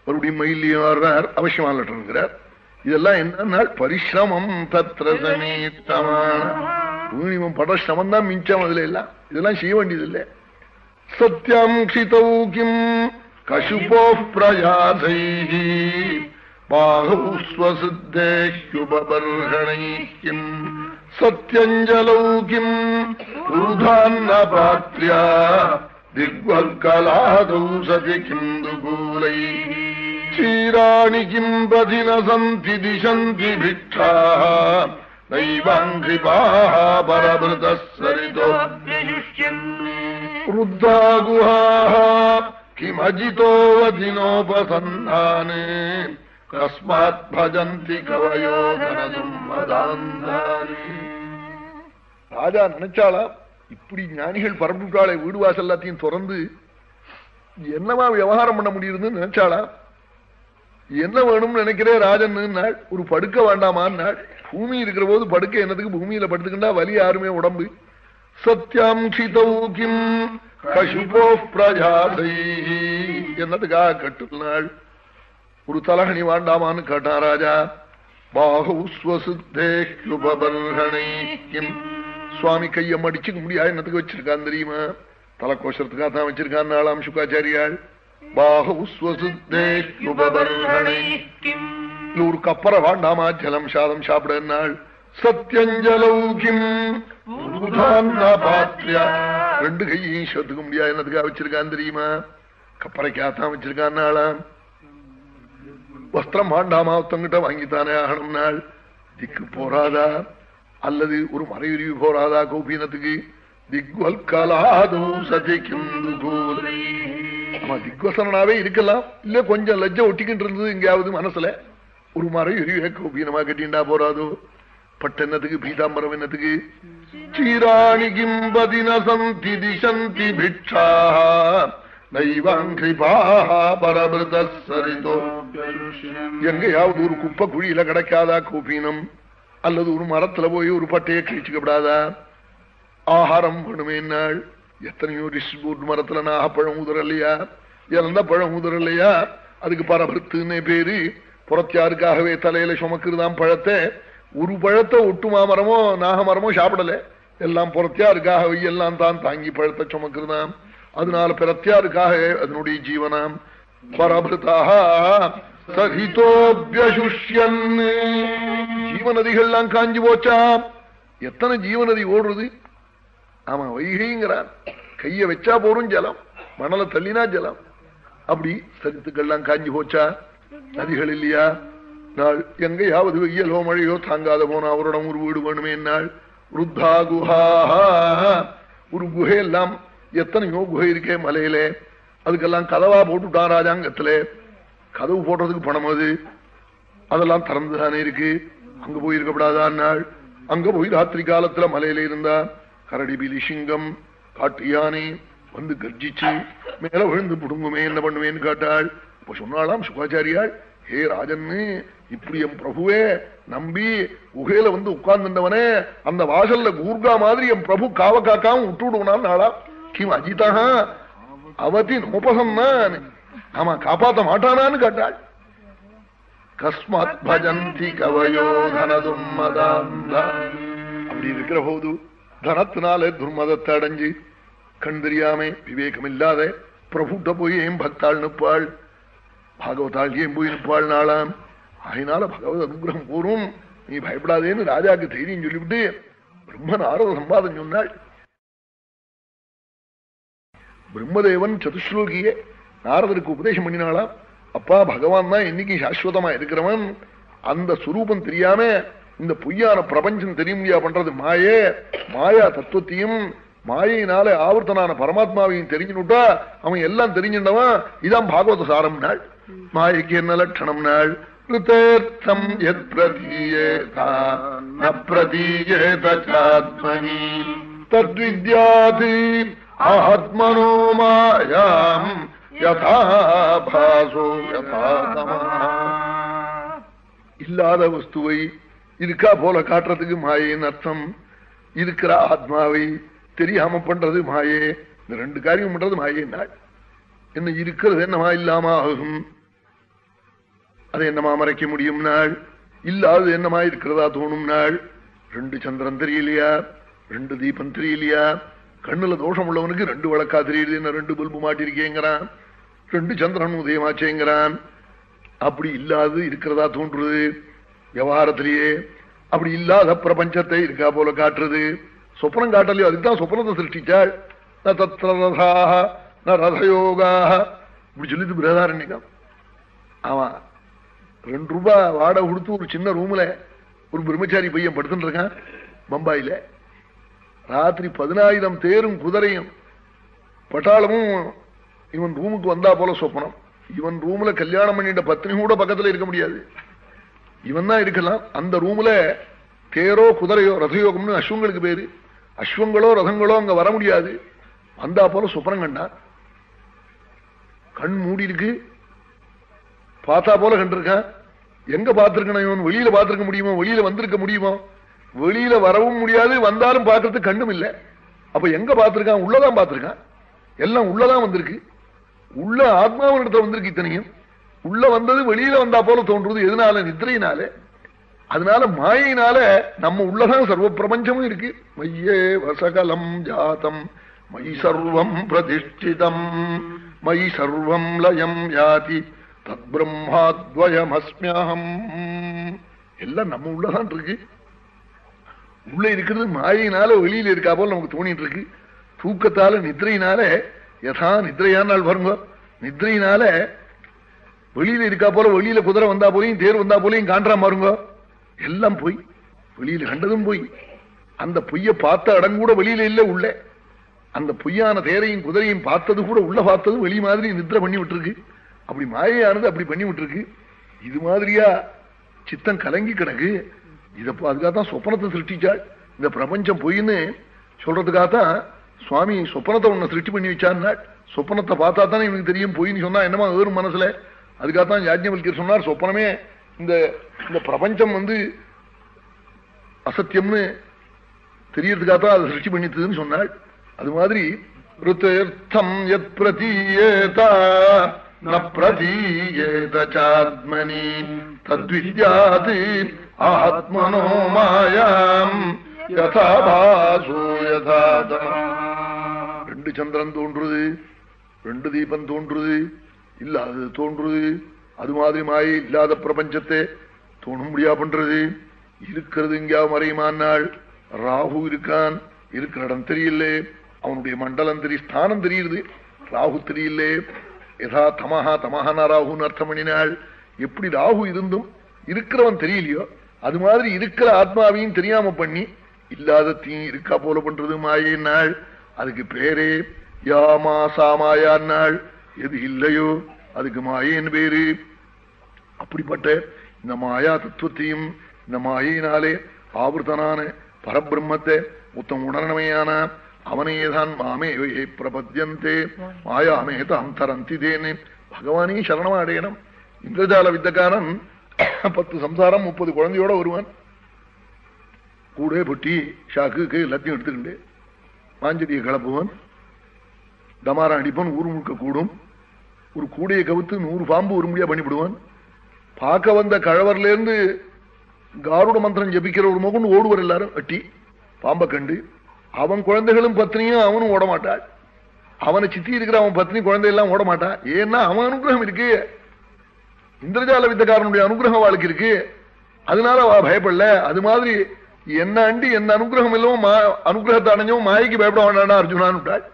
மறுபடியும் மயிலையும் வர்றார் அவசியமான லெட்டருங்கிறார். இதெல்லாம் என்னன்னா பரிசிரமம் தத்திர சமீத்தமான பட சிரமம் தான் மிஞ்சம் அதுல எல்லாம். இதெல்லாம் செய்ய வேண்டியது இல்லை சத்தியம் கிம் कशुपो प्रजातैः बाहुः स्वसिद्धेह्युपबर्हणैः किम् सत्यञ्जलौ किम्? रूधान्नपात्र्या दिग्वल्कलादौ सति किम् दुकूलैः क्षीराणि किम् प्रति न सन्ति दिशन्ति भिक्षाः? नैवाङ्घ्रिपाः परभृतः सरितो। वृद्धा गुहाः किमजितो वदिनोपसन्धाने कस्मात् भजन्ति कवयो धनसम्मदान्तानि ராஜா நினைச்சாளா இப்படி ஞானிகள் பரப்புட்டாளே வீடு வாசல் எல்லாத்தையும் திறந்து என்னவா விவகாரம் பண்ண முடியுதுன்னு நினைச்சாளா என்ன வேணும்னு நினைக்கிறே ராஜன் நாள் ஒரு படுக்க வேண்டாமான்னாள் பூமி இருக்கிற போது படுக்க என்னதுக்கு பூமியில படுத்துக்கிட்டா வலி யாருமே உடம்பு சத்தியம் கிம் கசுபோ பிரஜாதை என்னதுக்காக கட்டுனாள் ஒரு தலகணி வேண்டாமான்னு கேட்டான் ராஜா. பாகுஸ்வசுத்தேஹ்யுபர்ஹணைக்கிம் சுவாமி கைய மடிச்சுக்க முடியாது என்னத்துக்கு வச்சிருக்கான் தெரியுமா? தலைக்கோஷத்துக்காக தான் வச்சிருக்கான் நாளாம் சுக்காச்சாரியாள். ஒரு கப்பரை வாண்டாமா? ஜலம் சாதம் சாப்பிடனாள் சத்தியஞ்சலௌகிம் ரெண்டு கையையும் சொத்துக்க முடியாது என்னதுக்காக வச்சிருக்கான் தெரியுமா? கப்பரைக்காத்தான் வச்சிருக்கான் நாளாம் வஸ்திரம் வாண்டாமா ஒருத்தங்கிட்ட வாங்கித்தானே ஆகணும் நாள். திக்கு போறாதா? அல்லது ஒரு மறையுரிவு போறாதா கோபீனத்துக்கு? திக்வல் கலாதோ சதிக்கும் ஆமா திக்வசனாவே இருக்கலாம். இல்ல கொஞ்சம் லஜ்ஜ ஒட்டிக்கிட்டு இருந்தது எங்கேயாவது மனசுல. ஒரு எரிவே கோபீனமா கட்டிண்டா போறாதோ? பட்டென்னதுக்கு பீதாம்பரம் என்னத்துக்கு சீராணி கிம்பதின சந்தி திசந்தி பிக்ஷா. எங்கேயாவது ஒரு குப்பை குழியில கிடைக்காதா கோபீனம்? அல்லது ஒரு மரத்துல போய் ஒரு பட்டையை கிழிச்சுக்கப்படாதா? ஆகாரம் பண்ணுமே நாள். எத்தனையோ டிஸ்ட்ரிபியூட் மரத்துல நாகப்பழம் உதறலையா இறந்த பழம் உதறலையா அதுக்கு பரபருத்துன்னு பேரு. புறத்தியாருக்காகவே தலையில சுமக்குறதாம் பழத்தை ஒரு பழத்தை ஒட்டு மாமரமோ நாகமரமோ சாப்பிடல. எல்லாம் புறத்தியாருக்காக வெய்யெல்லாம் தான் தாங்கி பழத்தை சுமக்குறதாம் அதனால பிரத்தியாருக்காக அதனுடைய ஜீவனாம். பரபிருதாக சகிதோபியசுஷ்யன். ஜீவநதிகள்லாம் காஞ்சி போச்சாம் எத்தனை ஜீவநதி ஓடுறது? ஆமா வைகைங்கிறான் கைய வச்சா போரும் ஜலம் மணல தள்ளினா ஜலம். அப்படி சரித்துக்கள்லாம் காஞ்சி போச்சா? நதிகள் இல்லையா? நாள் எங்கேயாவது வெய்யலோ மழையோ தாங்காத போனா அவரிடம் ஒரு வீடு வேணுமே நாள் ருத்தா குஹா ஒரு குகையெல்லாம் எத்தனையோ குகை இருக்கே மலையிலே. அதுக்கெல்லாம் கதவா போட்டுட்டான் ராஜாங்கத்துல. கதவு போடுறதுக்கு பணம் அது அதெல்லாம் திறந்துதானே இருக்கு. அங்க போயிருக்கப்படாதான் நாள் அங்க போய் ராத்திரி காலத்துல மலையில இருந்தா கரடி பிலி சிங்கம் காட்டு யானை வந்து கர்ஜிச்சு மேல விழுந்து புடுங்குமே என்ன பண்ணுவேன்னு கேட்டாள். இப்ப சொன்னாலாம் சுகாச்சாரியாள் ஹே ராஜன்னு இப்படி என் பிரபுவே நம்பி குகையில வந்து உட்கார்ந்துட்டவனே அந்த வாசல்ல கூர்கா மாதிரி என் பிரபு காவ காக்காம விட்டு விடுவனான் நாளா? கிம் அஜிதா அவதி நோபசம்னான் ஆமா காப்பாத்த மாட்டானான்னு கேட்டாள். கஸ்மாத் பஜந்தி கவயோ அப்படி இருக்கிற போது தனத்தினாலே துர்மதத்தை அடைஞ்சு கண் தெரியாம விவேகம் இல்லாத பிரபுட்ட போய் ஏன் பக்தாள் நிற்பாள்? பாகவதாள் ஏன் போய் நிற்பாள் நாளாம்? அதனால பகவத் அனுகிரகம் போரும் நீ பயப்படாதேன்னு ராஜாக்கு தைரியம் சொல்லிவிட்டு பிரம்ம நாரத சம்பாதம் சொன்னாள். பிரம்மதேவன் சதுஸ்லோகியே நாரதருக்கு உபதேசம் பண்ணினாளாம். அப்பா பகவான் தான் இன்னைக்கு சாஸ்வதமா இருக்கிறவன்? அந்த சுரூபம் தெரியாம இந்த பொய்யான பிரபஞ்சம் தெரியுமையா பண்றது மாயே? மாயா தத்துவத்தையும் மாயினால ஆவர்த்தனான பரமாத்மாவையும் தெரிஞ்சுனுட்டா அவன் எல்லாம் தெரிஞ்சுட்டவன் இதான் பாகவத சாரம் நாள் மாயைக்கு என்ன லட்சணம் நாள் கிருத்தேர்த்தம் எத் பிரதீயேதா ந பிரதீயேதாத்மனி தத்வித்யாதி ஆத்மனோ மாயாம் யதா பாசோ யதா இல்லாத வஸ்துவை இருக்கா போல காட்டுறதுக்கு மாயேன்னு அர்த்தம் இருக்கிற ஆத்மாவை தெரியாம பண்றது மாயே இந்த ரெண்டு காரியம் பண்றது மாயே நாள் என்ன இருக்கிறது என்னமா இல்லாம ஆகும் அதை என்னமா மறைக்க முடியும் நாள்? இல்லாதது என்னமா இருக்கிறதா தோணும் நாள்? ரெண்டு சந்திரன் தெரியலையா? ரெண்டு தீபம் தெரியலையா? கண்ணுல தோஷம் உள்ளவனுக்கு ரெண்டு வழக்கா தெரியுது என்ன ரெண்டு பல்பு மாட்டிருக்கேங்கிறான் ரெண்டு சந்திரன் உதயமாச்சேங்கிறான். அப்படி இல்லாது இருக்கிறதா தோன்றுறது விவகாரத்திலேயே அப்படி இல்லாத பிரபஞ்சத்தை இருக்கா போல காட்டுறது? சொப்னம் காட்டலையோ? அதுக்குதான் சொப்னத்தை சிருஷ்டிச்சாள். ந தத்ரதாக ந ரதயோகாக இப்படி சொல்லிட்டு பிரதாரண்யம் ஆமா. ரெண்டு ரூபாய் வாடகை கொடுத்து ஒரு சின்ன ரூம்ல ஒரு பிரம்மச்சாரி பையன் படுத்துட்டு இருக்கான் பம்பாயில. ராத்திரி பதினாயிரம் தேரும் குதிரையும் பட்டாளமும் இவன் ரூமுக்கு வந்தா போல சொப்பனம். இவன் ரூம்ல கல்யாணம் பண்ணிட்ட பத்னி கூட பக்கத்துல இருக்க முடியாது. இவன் தான் இருக்கலாம். அந்த ரூம்ல தேரோ குதிரையோ ரதயோகம்னு அஸ்வங்களுக்கு பேரு. அஸ்வங்களோ ரதங்களோ அங்க வர முடியாது. வந்தா போல சுப்பனம் கண்டான். கண் மூடி இருக்கு பார்த்தா போல கண்டிருக்கான் எங்க பார்த்திருக்கணும் இவன்? வெளியில பார்த்திருக்க முடியுமோ? வெளியில வந்திருக்க முடியுமோ? வெளியில வரவும் முடியாது வந்தாலும் பார்க்கறதுக்கு கண்ணும் இல்லை. அப்ப எங்க பார்த்திருக்கான்? உள்ளதான் பார்த்திருக்கான். எல்லாம் உள்ளதான் வந்திருக்கு. உள்ள ஆத்மாவினிடத்துல வந்திருக்கு இத்தனையும். உள்ள வந்தது வெளியில வந்தா போல தோன்றது எதனால? நித்திரையினால. அதனால மாயினால நம்ம உள்ளதான் சர்வ பிரபஞ்சமும் இருக்கு. மையே வசகலம் ஜாத்தம் மை சர்வம் பிரதிஷ்டிதம். மயி சர்வம் லயம் யாதி. தத் பிரம்மாத்வயமஸ்மியம் எல்லாம் நம்ம உள்ளதான் இருக்கு. உள்ள இருக்கிறது மாயினால வெளியில இருக்கா போல நமக்கு தோணிட்டு இருக்கு. தூக்கத்தால நித்ரையினால யதா நித்ரையானால் பாருங்க நித்ரையினால வெளியில இருக்கா போல வெளியில குதிரை வந்தா போலையும் தேர் வந்தா போலையும் காண்றா பாருங்க. எல்லாம் போய் வெளியில கண்டதும் போய். அந்த பொய்ய பார்த்த இடம் கூட வெளியில இல்ல உள்ள. அந்த பொய்யான தேரையும் குதிரையும் பார்த்தது கூட உள்ள பார்த்ததும் வெளி மாதிரி நிதிரை பண்ணி விட்டுருக்கு. அப்படி மாயையானது அப்படி பண்ணி விட்டுருக்கு. இது மாதிரியா சித்தம் கலங்கி கிடக்கு. இதை அதுக்காகத்தான் சொப்பனத்தை சிருஷ்டிச்சாள் இந்த பிரபஞ்சம் பொய்ன்னு சொல்றதுக்காகத்தான் சுவாமி சொப்பனத்தை உன்னை சிருஷ்டி பண்ணி வச்சான்னாள் சொப்பனத்தை பார்த்தா தானே இவனுக்கு தெரியும் பொய்ன்னு சொன்னா என்னமா வேறும் மனசுல? அதுக்காகத்தான் யாஜ்ஞவல்கர் சொன்னார் சொப்பனமே இந்த இந்த பிரபஞ்சம் வந்து அசத்தியம்னு தெரியறதுக்காகத்தான் அதை சிருஷ்டி பண்ணித்ததுன்னு சொன்னாள் அது மாதிரி ருத்தம் எத் பிரதீயதா न प्रतीयेत चात्मनि तद्विद्यात् आत्मनो मायाम् யதா பாசோ யதா ரெண்டு சந்திரன் தோன்றுது ரெண்டு தீபம் தோன்றுது இல்லாதது தோன்றுது அது மாதிரி மாயை இல்லாத பிரபஞ்சத்தை தோண முடியா பண்றது இருக்கிறது எங்கேயாவது மறையுமானால் ராகு இருக்கான் இருக்கிற இடம் தெரியல அவனுடைய மண்டலம் தெரிய ஸ்தானம் தெரியுது ராகு தெரியல யதா தமஹா தமஹானா ராகுன்னு அர்த்தம் பண்ணினாள் எப்படி ராகு இருந்தும் இருக்கிறவன் தெரியலையோ அது மாதிரி இருக்கிற ஆத்மாவையும் தெரியாம பண்ணி இல்லாத தீ இருக்கா போல பண்றது மாயினாள் அதுக்கு பேரே யாமா சாமாயான்னாள் எது இல்லையோ அதுக்கு மாயேன்னு பேரு. அப்படிப்பட்ட இந்த மாயா தத்துவத்தையும் இந்த மாயினாலே ஆவர்த்தனான பரபிரம்மத்தை உத்தம் உணர்ணமையான அவனேதான் மாமே பிரபத்தியந்தே. மாயாமே தாம் தரந்தி தேனே. பகவானே சரணமா அடையணும் இந்திரஜால வித்தக்காரன் பத்து சம்சாரம் முப்பது குழந்தையோட வருவான் கூட பொட்டி ஷாக்கு எல்லாத்தையும் எடுத்துக்கிண்டு மாஞ்சடியை கிளப்புவான். டமாரம் அடிப்பான் ஊர் முழுக்க கூடும். ஒரு கூடையை கவுத்து நூறு பாம்பு உருமுடியா பண்ணிவிடுவான். பார்க்க வந்த கழவர்ல இருந்து காருட மந்திரம் ஜபிக்கிற ஒரு மகன் ஓடுவர் எல்லாரும். அட்டி பாம்பை கண்டு அவன் குழந்தைகளும் பத்னியும் அவனும் ஓட மாட்டாள் அவனை சித்தி இருக்கிற அவன் பத்னி குழந்தையெல்லாம் ஓட மாட்டான் ஏன்னா அவன் அனுகிரகம் இருக்கு. இந்திரஜால வித்தக்காரனுடைய அனுகிரகம் வாழ்க்கை இருக்கு. அதனால அவ பயப்படல. அது மாதிரி என்ன அண்டி எந்த அனுகிரகம் இல்லவும் அனுகிரகத்தை அடைஞ்சவும் மாய்க்கு பயப்பட வேண்டாம் அர்ஜுனான்னு விட்டாள்.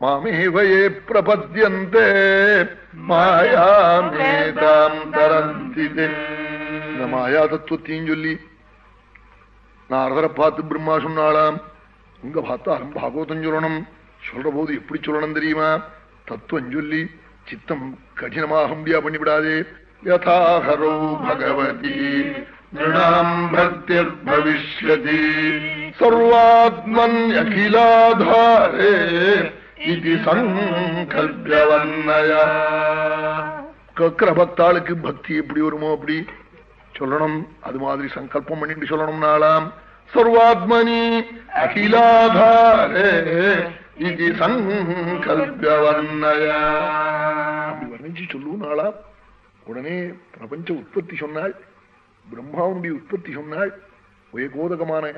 மாமேவயே பிரபத்தியந்தே மாயாமேதாம் தரந்தி இந்த மாயா தத்துவத்தையும் சொல்லி நாரதரை பார்த்து பிரம்மா சொன்னாலாம் உங்க பார்த்தாலும் பாகவதம் சொல்லணும். சொல்ற போது எப்படி சொல்லணும் தெரியுமா? தத்துவம் சொல்லி சித்தம் கடினமாக முடியா பண்ணிவிடாதே. யதாஹரோ பகவதி நிருணாம் சர்வாத்மன் அகிலாதாரே இது சங்கல்பவன்னயா. கேட்கிற பக்தாளுக்கு பக்தி எப்படி வருமோ அப்படி சொல்லணும். அது மாதிரி சங்கல்பம் பண்ணிட்டு சொல்லணும்னாலாம் சர்வாத்மனி அகிலாதாரே இது சங்கல்பவன்னயா. அப்படி வர்ணிச்சு சொல்லுனாளா உடனே பிரபஞ்ச உற்பத்தி சொன்னாள் பிரம்மாவுடைய உற்பத்தி சொன்னாள் உயகோதகமான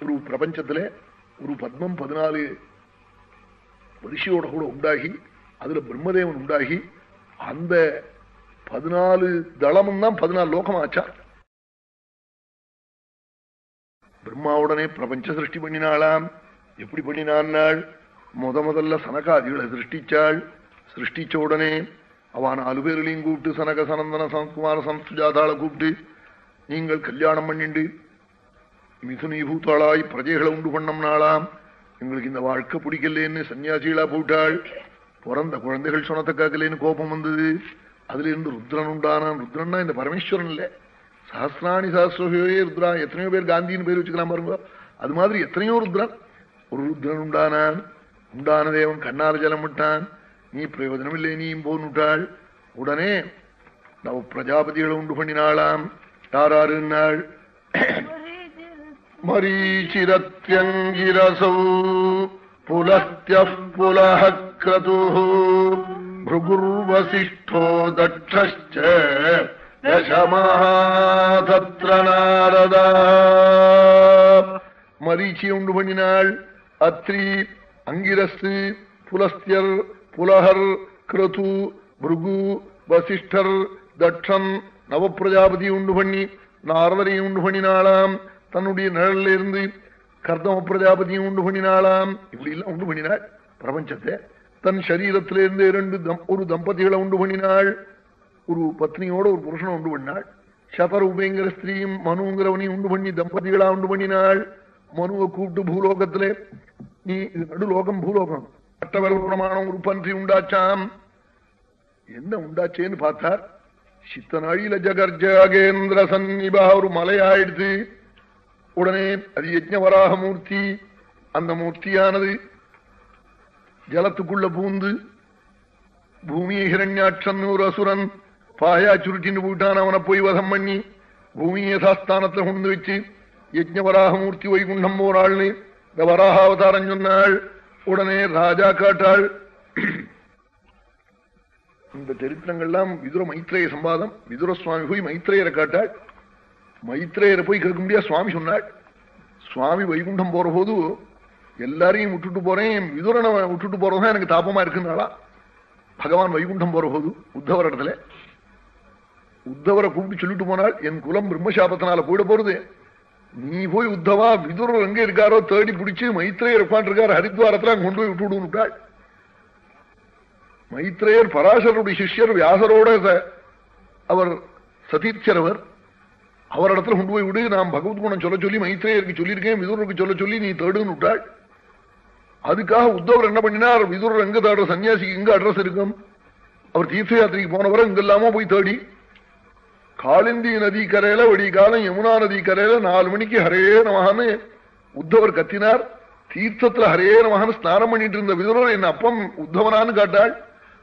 ஒரு பிரபஞ்சத்துல ஒரு பத்மம் பதினாலு வரிசையோட கூட உண்டாகி அதுல பிரம்மதேவன் உண்டாகி அந்த பதினாலு தளமும் தான் பதினாலு லோகமாச்சா? பிரம்மாவுடனே பிரபஞ்ச சிருஷ்டி பண்ணினாளாம். எப்படி பண்ணினான்னாள்? முத முதல்ல சனகாதிகளை சிருஷ்டிச்சாள். சிருஷ்டிச்ச உடனே அவன் நாலு பேர்லையும் கூப்பிட்டு சனக சனந்தன சனத்குமார சம்ஸ்துஜாதாளை கூப்பிட்டு நீங்கள் கல்யாணம் பண்ணிண்டு மிதுனீபூத்தாளாய் பிரஜைகளை உண்டு பண்ணம்னாளாம். எங்களுக்கு இந்த வாழ்க்கை பிடிக்கலன்னு சன்னியாசிகளா போட்டாள். பிறந்த குழந்தைகள் சொன்னத்தை காக்கலேன்னு கோபம் வந்தது. அதுல இருந்து ருத்ரன் உண்டானான். ருத்ரன்னா இந்த பரமேஸ்வரன் இல்லை. சஹசிராணி சஹசிரே ருத்ரா எத்தனையோ பேர் காந்தின்னு பேர் வச்சுக்கலாம் பாருங்க அது மாதிரி எத்தனையோ ருத்ரன் ஒரு ருத்ரன் உண்டானான் உண்டான தேவன் கண்ணார ஜலம் விட்டான் நீ பிரயோஜனம் இல்லை நீயும் போன்னுட்டாள் உடனே நவ பிரஜாபதிகளை உண்டு பண்ணினாளாம் யாராருன்னாள் மரீச்சிரத்யங்கிரசௌ புலத்யः புலः क्रतुः भृगुर्वसिष्ठो दक्षश्च தத்திர நாரதா மரீச்சி உண்டு பண்ணினாள் அத்ரி அங்கிரஸ்து புலஸ்தியர் புலஹர் கிரது பிருகு வசிஷ்டர் தட்சன் நவப்பிரஜாபதி உண்டு பண்ணி நாரதரையும் உண்டு பண்ணினாளாம் தன்னுடைய நிழல்ல இருந்து கர்தம பிரஜாபதியும் உண்டு பண்ணினாளாம் இப்படி எல்லாம் உண்டு பண்ணினாள் பிரபஞ்சத்தை தன் சரீரத்திலிருந்து இரண்டு ஒரு தம்பதிகளை உண்டு பண்ணினாள் ஒரு பத்னியோட ஒரு புருஷனை உண்டு பண்ணாள் சதரூபேங்கிற ஸ்திரீயும் மனுங்கிறவனையும் உண்டு பண்ணி தம்பதிகளா உண்டு பண்ணினாள் மனுவை கூப்பிட்டு பூலோகத்திலே நீ இது நடுலோகம் பூலோகம் அட்டவரமானம் ஒரு பன்றி உண்டாச்சாம் என்ன உண்டாச்சேன்னு பார்த்தார் சித்தனாழியில ஜகர்ஜாகேந்திர சன்னிபா ஒரு மலையாயிடுது உடனே அது யஜ்ஞவராக மூர்த்தி அந்த மூர்த்தியானது ஜலத்துக்குள்ள பூந்து பூமியை ஹிரண்யாட்சன் ஒரு அசுரன் பாயா சுருட்டின்னு போயிட்டான் அவனை போய் வதம் பண்ணி பூமியை யதாஸ்தானத்துல கொண்டு வச்சு யஜ்ஞவராகமூர்த்தி வைகுண்டம் போறாள்னு இந்த வராக அவதாரம் சொன்னாள் உடனே ராஜா காட்டாள் இந்த சரித்திரங்கள்லாம் விதுர மைத்ரேய சம்பாதம் விதுர சுவாமி போய் மைத்ரேயரை காட்டாள் மைத்ரேயரை போய் கேட்க முடியாது சுவாமி சொன்னாள் சுவாமி வைகுண்டம் போற போது எல்லாரையும் விட்டுட்டு போறேன் விதுரனை விட்டுட்டு போறதுதான் எனக்கு தாபமா இருக்குன்னாளா பகவான் வைகுண்டம் போற போது உத்தவர் இடத்துல உத்தவரை கூப்பிட்டு சொல்லிட்டு போனால் என் குலம் பிரம்மசாபத்தினால போயிட போறது. நீ போய் உத்தவா விதுரர் எங்க இருக்காரோ தேடி பிடிச்சு மைத்ரேயர் உட்காந்துருக்காரு ஹரித்வாரத்துல கொண்டு போய் விட்டு விட்டாள். மைத்ரேயர் பராசருடைய சிஷ்யர் வியாசரோட அவர் சதீர்ச்சரவர் அவரிடத்துல கொண்டு போய் விடு நான் பகவத் குணம் சொல்ல சொல்லி மைத்ரேயருக்கு சொல்லியிருக்கேன் விதுரருக்கு சொல்ல சொல்லி நீ தேடுன்னு விட்டாள். அதுக்காக உத்தவர் என்ன பண்ணினார் விதுரர் எங்க தேடுற சன்னியாசிக்கு எங்க அட்ரஸ் இருக்கும்? அவர் தீர்த்த யாத்திரைக்கு போனவரை இங்க இல்லாம போய் தேடி காளிந்தி நதி கரையில வடிகாலம் யமுனா நதி கரையில நாலு மணிக்கு ஹரே நமகான்னு உத்தவர் கத்தினார். தீர்த்தத்துல ஹரே நமகான்னு ஸ்நானம் பண்ணிட்டு இருந்த விதுரர் என் அப்பம் உத்தவனான்னு காட்டாள்.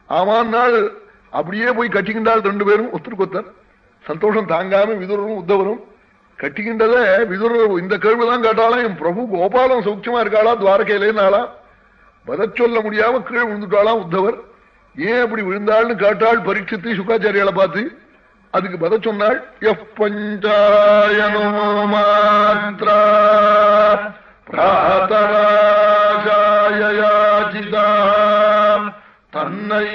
ஆமான் நாள் அப்படியே போய் கட்டிக்கின்றாள் ரெண்டு பேரும் ஒத்தருக்கொத்தர் சந்தோஷம் தாங்காம விதுரரும் உத்தவரும் கட்டிக்கின்றத விதுரர் இந்த கேள்விதான் கேட்டாலும் என் பிரபு கோபாலம் சௌக்கியமா இருக்காளா துவாரகையிலேனாளா பத சொல்ல முடியாம கீழே விழுந்துட்டாளாம் உத்தவர்? ஏன் அப்படி விழுந்தாள்னு கேட்டாள் பரீட்சித்து சுக்காச்சாரியால பார்த்து. அதுக்கு பத சொன்னாள் எப்பஞ்சாயனோ மாத்ரா பிராத்தராஜாயயாச்சிதா தன்னை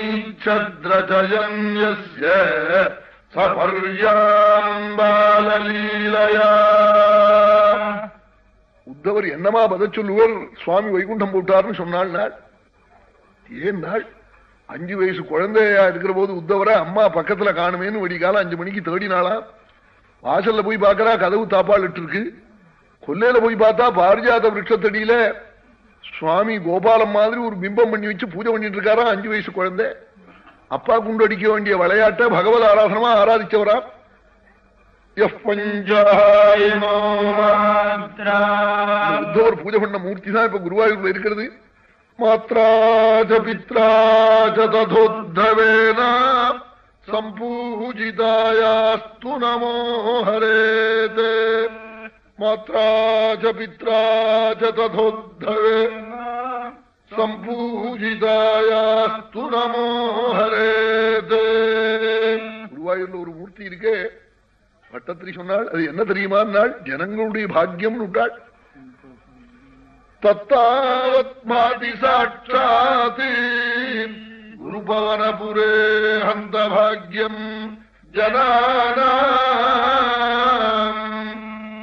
சத்ரஜயன்யஸ்ய சபர்யாம்பாலலீலையா. உத்தவர் என்னமா பத சொல்லுவர்? சுவாமி வைகுண்டம் போட்டார்னு சொன்னாள் நாள் ஏன் நாள்? அஞ்சு வயசு குழந்தையா இருக்கிற போது உத்தவர அம்மா பக்கத்துல காணுமேன்னு வெடிக்காலம் அஞ்சு மணிக்கு தேடினாளா? வாசல்ல போய் பாக்கறா கதவு தாப்பால் இருக்கு கொல்லையில போய் பார்த்தா பாரிஜாத விரட்சத்தடியில சுவாமி கோபாலம் மாதிரி ஒரு பிம்பம் பண்ணி வச்சு பூஜை பண்ணிட்டு இருக்காரா அஞ்சு வயசு குழந்தை? அப்பா குண்டு அடிக்க வேண்டிய விளையாட்டை பகவத் ஆராதனமா ஆராதிச்சவரா? உத்தவர் பூஜை பண்ண மூர்த்தி தான் இப்ப குருவாயூர்ல இருக்கிறது. மாத்ராஜ பித்ராஜ ததோத்தவேன சம்பூஜிதாயாஸ்து நமோ ஹரேதே மாத்ராஜ பித்ராஜ ததோத்தவேன சம்பூஜிதாயாஸ்து நமோ ஹரேதே குருவாயூர்ல ஒரு மூர்த்தி இருக்கே பட்டத்திரி சொன்னாள் அது என்ன தெரியுமா? ஜனங்களுடைய பாக்கியம் விட்டாள். ತತ್ತಾವತ್ಮಾಟಿ ಸಾಕ್ಷಾತ್. ಗುರುಭವನಪುರೇ ಹಂತ ಭಾಗ್ಯಂ ಜನಾನಾ.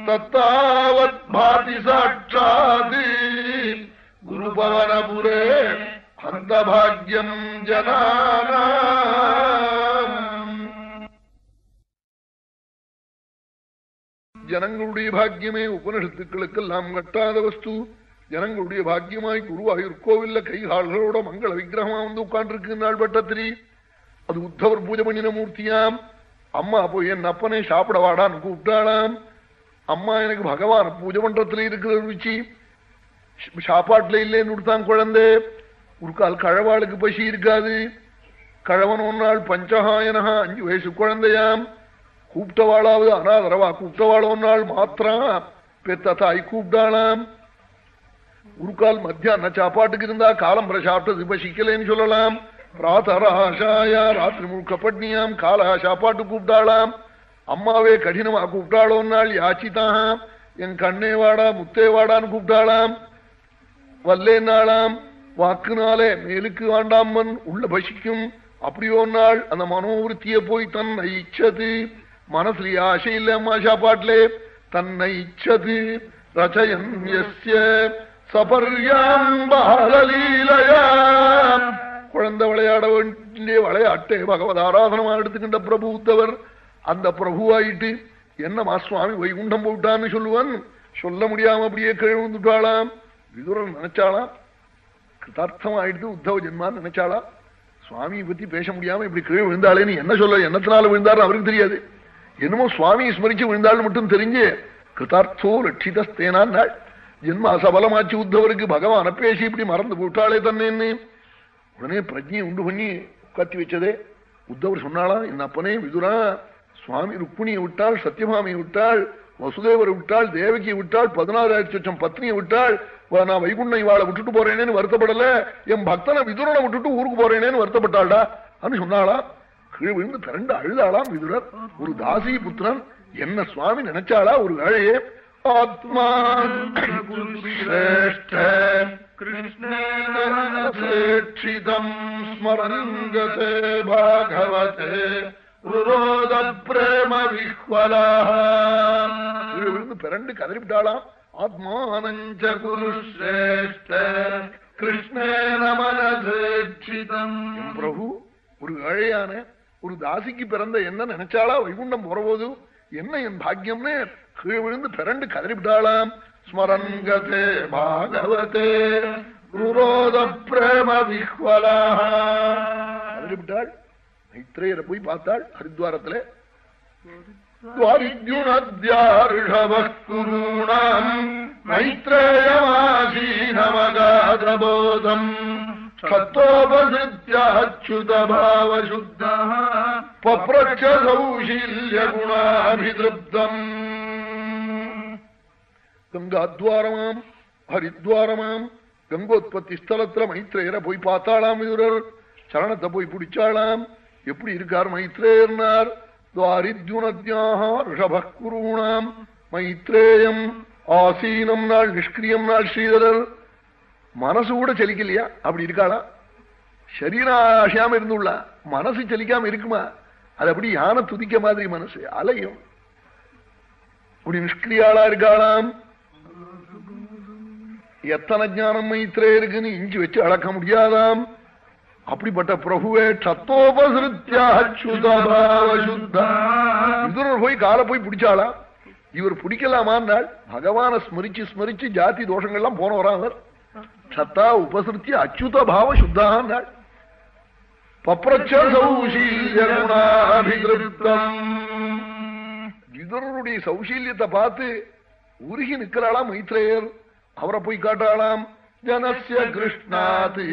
ತತ್ತಾವತ್ಮಾಟಿ ಸಾಕ್ಷಾತ್. ಗುರುಭವನಪುರೇ ಹಂತ ಭಾಗ್ಯಂ ಜನಾನ. ജനങ്ങളുടെ ഭാഗ്യമേ ഉപനിഷത്തുക്കൾക്കെല്ലാം കെട്ടാതെ ವಸ್ತು. ஜனங்களுடைய பாக்கியமாய் குருவாயூர் கோவில்ல கைகால்களோட மங்கள விக்கிரகமா வந்து உட்கார்ந்துருக்கு நாள் பட்டத்திரி. அது உத்தவர் பூஜை பண்ணின மூர்த்தியாம். அம்மா போய் என் அப்பனே சாப்பிட வாடான்னு கூப்பிட்டாளாம். அம்மா எனக்கு பகவான் பூஜை பண்றதுல இருக்கிற ருச்சி. சாப்பாட்டுல இல்லைன்னு கொடுத்தான் குழந்தை. ஒரு கால் கழவாளுக்கு பசி இருக்காது. கழவன் ஒன்னாள் பஞ்சகாயனஹா அஞ்சு வயசு குழந்தையாம். கூப்பிட்டவாளாவது அனாதரவா கூப்பிட்டவாள் ஒன்றாள் மாத்திரம் பெத்த தாய் கூப்பிட்டாளாம். உருக்கால் மத்தியான சாப்பாட்டுக்கு இருந்தா காலம் சாப்பிட்டது இப்ப சிக்கலைன்னு சொல்லலாம். ராத்தராஷாயா ராத்திரி முழுக்க பட்னியாம் காலா சாப்பாட்டு கூப்பிட்டாளாம். அம்மாவே கடினமா கூப்பிட்டாளோன்னாள் யாச்சிதாம் என் கண்ணே வாடா முத்தே வாடான்னு கூப்பிட்டாளாம். வல்லேன்னாளாம். வாக்குனாலே மேலுக்கு வாண்டாமன் உள்ள பசிக்கும். அப்படியோ நாள் அந்த மனோவிருத்திய போய் தன்னை இச்சது. மனசுல ஆசை இல்லம்மா சாப்பாட்டிலே தன்னை இச்சது. ரச்சயன் எஸ்ய. சபர்யாம்பாலலீலையா குழந்தை விளையாட வேண்டிய விளையாட்டே பகவத் ஆராதனமா எடுத்துக்கின்ற பிரபு உத்தவர். அந்த பிரபுவாயிட்டு என்னமா சுவாமி வைகுண்டம் போட்டான்னு சொல்லுவான். சொல்ல முடியாம அப்படியே கிழந்துட்டாளாம் விதுரன் நினைச்சாளாம் கிருதார்த்தம் ஆயிடுத்து உத்தவ ஜென்மான்னு நினைச்சாளா? சுவாமியை பத்தி பேச முடியாம இப்படி கீழே விழுந்தாளேன்னு என்ன சொல்ல? என்னத்தினால விழுந்தாரு அவருக்கு தெரியாது. என்னமோ சுவாமியை ஸ்மரிச்சு விழுந்தாள் மட்டும் தெரிஞ்சு கிருதார்த்தோ லட்சிதஸ்தேனான் நாள் ஜென்ம அசபலமாச்சு உத்தவருக்கு பகவான பேசி இப்படி மறந்து போட்டாளே தன்னேன்னு உடனே பிரஜையை உண்டு பண்ணி உட்காத்தி வச்சதே. உத்தவர் சொன்னாளா என் அப்பனே விதுரா சுவாமி ருக்மிணியை விட்டாள் சத்தியமாமியை விட்டாள் வசுதேவரை விட்டாள் தேவகி விட்டாள் பதினாறாயிரத்தி லட்சம் பத்னியை விட்டாள். நான் வைகுண்டம் இவாளை விட்டுட்டு போறேனேன்னு வருத்தப்படல. என் பக்தனை விதுரனை விட்டுட்டு ஊருக்கு போறேனேன்னு வருத்தப்பட்டாள்டா. அப்படின்னு சொன்னாளா. கீழ் விழுந்து திரண்டு அழுதாளாம் விதுரர் ஒரு தாசி புத்திரன் என்ன சுவாமி நினைச்சாளா ஒரு வேளையே? ஆத்மா சிரேஷ்ட கிருஷ்ணேட்சிதம் ஸ்மரங்கதே பாகவதே ருரோத பிரேம விஹ்வலா கீழே விழுந்து பிறண்டு கதறிவிட்டாளாம். ஆத்மானஞ்ச குரு சிரேஷ்ட கிருஷ்ணேன மனசேட்சிதம் பிரபு ஒரு ஏழையான ஒரு தாசிக்கு பிறந்த என்ன நினைச்சாளா? வைகுண்டம் போறபோது என்ன என் பாக்கியம்னு கீழே விழுந்து பிறண்டு கதறிவிட்டாளாம். ஸ்மரங்கதே பாகவதே ருரோத பிரேம விஹ்வலா கதறிவிட்டாள். மைத்ரேயரை போய் பார்த்தாள் ஹரித்வாரத்திலே. ர்ஷவக்குருணாம் மைத்ரேயமாசீனமகாதபோதம். சத்தோபசித்யாச்சுதபாவசுத்த பப்ரச்சௌஷீல்யகுணாபிதிருப்தம் கங்காத்வாரமாம் ஹரித்வாரமாம். கங்கோத்பத்தி ஸ்தலத்துல மைத்ரேயரை போய் பார்த்தாளாம் விதுரர் சரணத்தை போய் பிடிச்சாளாம். எப்படி இருக்கார் மைத்ரேயர்னார்? துவாரித்யுனத்யாக ரிஷபக்குருணாம் மைத்ரேயம் ஆசீனம் நாள் நிஷ்கிரியம் நாள் ஸ்ரீதரர். மனசு கூட செலிக்கலையா? அப்படி இருக்காளா? சரீரம் அசையாம இருந்துள்ளா? மனசு செலிக்காம இருக்குமா? அது அப்படி யானை துதிக்க மாதிரி மனசு அலையும். இப்படி நிஷ்கிரியாளா இருக்காளாம். எத்தனை ஞானம் மைத்திரே இருக்குன்னு இஞ்சி வச்சு அளக்க முடியாதாம்? அப்படிப்பட்ட பிரபுவே சத்தோபசிருத்தியாச்சுதபாவசுத்தர் போய் காலை போய் பிடிச்சாளா? இவர் பிடிக்கலாமான்னாள் பகவான ஸ்மரிச்சு ஸ்மரிச்சு ஜாதி தோஷங்கள்லாம் போன வராங்க சத்தா உபசிருத்தி அச்சுத பாவ சுத்தான்னாள் பப்ரச்சௌஷீல்யகுணாபிகிருத்தம் சௌசீல்யத்தை சௌஷீல்யத்தை பார்த்து உருகி நிற்கிறாளா மைத்ரேயர் அவரை போய் காட்டாளாம். ஜனஸ்ய கிருஷ்ணாதி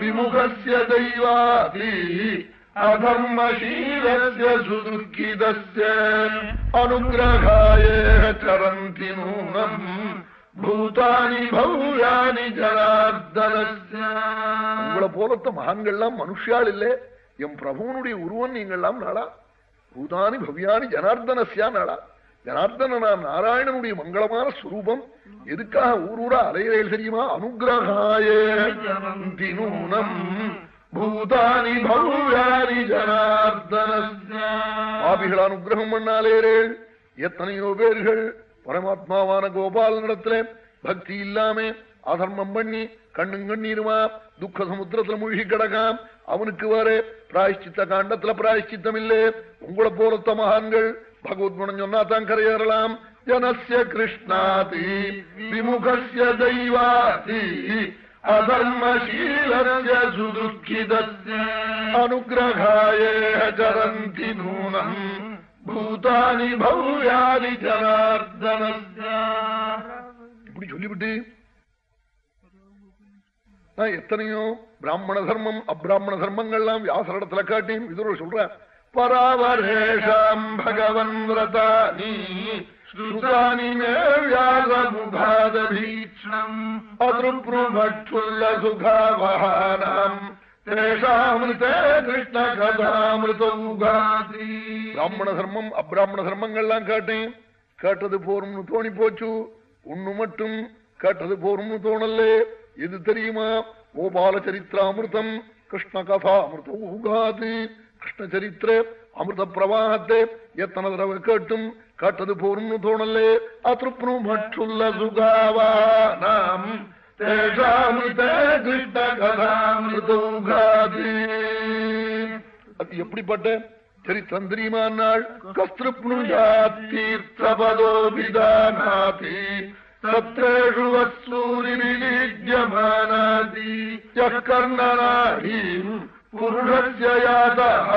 விமுகஸ்ய தெய்வாதி அதர்மசீலஸ்ய சுதுக்கிதஸ்ய அனுகிரகாய சரந்தி நூனம் பூதானி பௌயானி ஜனார்தனஸ்ய. உங்களை போலத்த மகான்கள்லாம் மனுஷியாள் இல்லே. எம் பிரபுவனுடைய உருவம் நீங்கள்லாம் நாளா. பூதானி பவ்யானி ஜனார்தனஸ்யா நாளா நாராயணனுடைய மங்களமான ஸ்வரூபம் எதுக்காக ஊர் ஊரா அலையிறேல் தெரியுமா? அனுகிரகாய பூதானி பௌராணி ஜனார்தனஸ்ய. பாபிகள் அனுகிரகம் பண்ணாலேரேள் எத்தனையோ பேர்கள் பரமாத்மாவான கோபாலனிடத்துல பக்தி இல்லாம அதர்மம் பண்ணி கண்ணும் கண்ணீருமா துக்க சமுத்திரத்துல மூழ்கி கிடக்காம். அவனுக்கு வேற பிராயஷ்சித்த காண்டத்துல பிராயஷ்சித்தம் இல்லே உங்களை போலத்த மகான்கள் பகவத் குணம் சொன்னா தான் கரையேறலாம். ஜனசிய கிருஷ்ணாதி விமுகசிய தெய்வாதி அதர்மசீலஸ்ய சுதுக்கிதஸ்ய அனுகிரகாய சரந்தி நூனம் பூதானி ஜனார்தனஸ்ய. இப்படி சொல்லிவிட்டு எத்தனையோ பிராமண தர்மம் அப்பிராமண தர்மங்கள்லாம் வியாசரிடத்துல காட்டியும் இது சொல்றேன். பராவரேஷாம் பகவன் விரதானி ஸ்ருதானி மே வியாசமுகாதபீக்ஷணம் அதிருப்ருமற்றுள்ள சுகாவகானாம் தேஷாமிருதே கிருஷ்ண கதாமிருதௌகாதி பிராமண தர்மம் அப்பிராமண தர்மங்கள்லாம் காட்டேன் கேட்டது போரும்னு தோணி போச்சு. ஒண்ணு மட்டும் கேட்டது போரும்னு தோணலே எது தெரியுமா? கோபால சரித்திராமிருதம் கிருஷ்ண கதாமிருத ஊகாது கிருஷ்ணச்சரித்திர அமிர்த பிரவாகத்தை எத்தனை தடவை கேட்டும் கேட்டது போரும்னு தோணலே அதிருப்னு மற்றுள்ள சுகாவா நாம் அது எப்படிப்பட்ட சரித்திரம் தெரியுமா நாள் கஸ்திருப்னுஜாத்தீர்த்தபதோபிதானாதி சத்ரேஷு வஸ்தூரிவிலீஜ்யமானாதி யக்கர்ணனாடீம் புருஷஸ்ய யாதः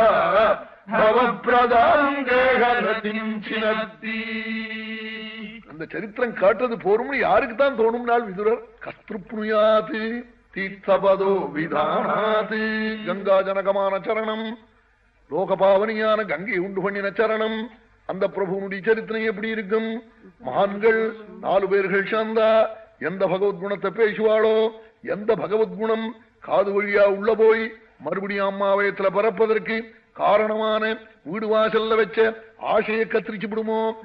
சினத்தி அந்த சரித்திரம் காட்டுறது போரும்னு யாருக்கு தான் தோணும் நாள் விதுரர்? கஸ்திருப்னுயாது தீர்த்தபதோ விதானாது கங்கா ஜனகமான சரணம். லோகபாவனியான கங்கை உண்டு பண்ணின சரணம். அந்த பிரபுனுடைய சரித்திரம் எப்படி இருக்கும்? மகான்கள் நாலு பேர்கள் சேர்ந்தா எந்த பகவத்குணத்தை பேசுவாளோ? எந்த பகவத்குணம் காது வழியா உள்ள போய் மறுபடியும் அம்மா வயத்துல பரப்பதற்கு காரணமான வீடு வாசல்ல வச்ச ஆசையை கத்திரிச்சு விடுமோ?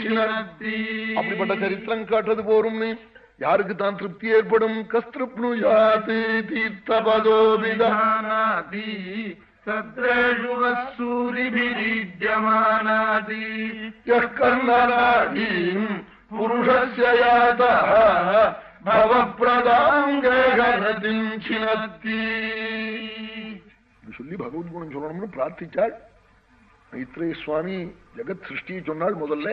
சினத்தி. அப்படிப்பட்ட சரித்திரம் காட்டுறது போரும் யாருக்கு தான் திருப்தி ஏற்படும்? கஸ்திருப்னுயாத்து தீர்த்தபதோபிதானாதி சத்ரேஷு வசூரிபிரீட்யமானாதி கர்ணனாடீம் சொல்லி பகவத் குணம் சொல்லணும்னு பிரார்த்திச்சாள் மைத்ரேய சுவாமி ஜெகத் சிருஷ்டி சொன்னால் முதல்ல.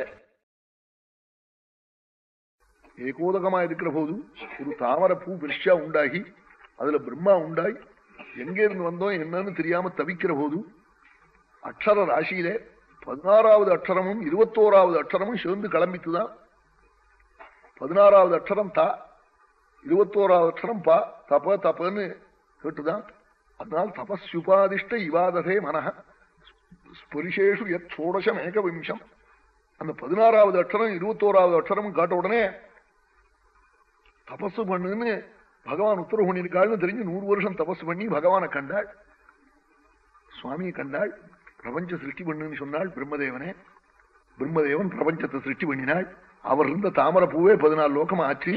ஏகோதகமா இருக்கிற போது ஒரு தாமரை பூ பெருஷா உண்டாகி அதுல பிரம்மா உண்டாய் எங்கே இருந்து வந்தோம் என்னன்னு தெரியாம தவிக்கிற போது அக்ஷர ராசியில பதினாறாவது அக்ஷரமும் இருபத்தோராவது அக்ஷரமும் சேர்ந்து கிளம்பித்துதான் பதினாறாவது அக்ஷரம் தா இருபத்தோராவது அக்ஷரம் பா தப தப்பன்னு கேட்டுதான். அதனால் தபஸ்யுபாதிஷ்ட இவாததே மனஹ. ஸ்பரிசேஷு எத் சோடசம் ஏகவிம்சம். அந்த பதினாறாவது அக்ஷரம் இருபத்தோராவது அக்ஷரம் காட்ட உடனே தபசு பண்ணுன்னு பகவான் உத்தரவு பண்ணியிருக்காள்னு தெரிஞ்சு நூறு வருஷம் தபஸ் பண்ணி பகவானை கண்டாள். சுவாமியை கண்டாள். பிரபஞ்ச சிருஷ்டி பண்ணுன்னு சொன்னாள் பிரம்மதேவனே. பிரம்மதேவன் பிரபஞ்சத்தை சிருஷ்டி பண்ணினாள். அவர் இருந்த தாமரை பூவே பதினாலு லோகம் ஆச்சு.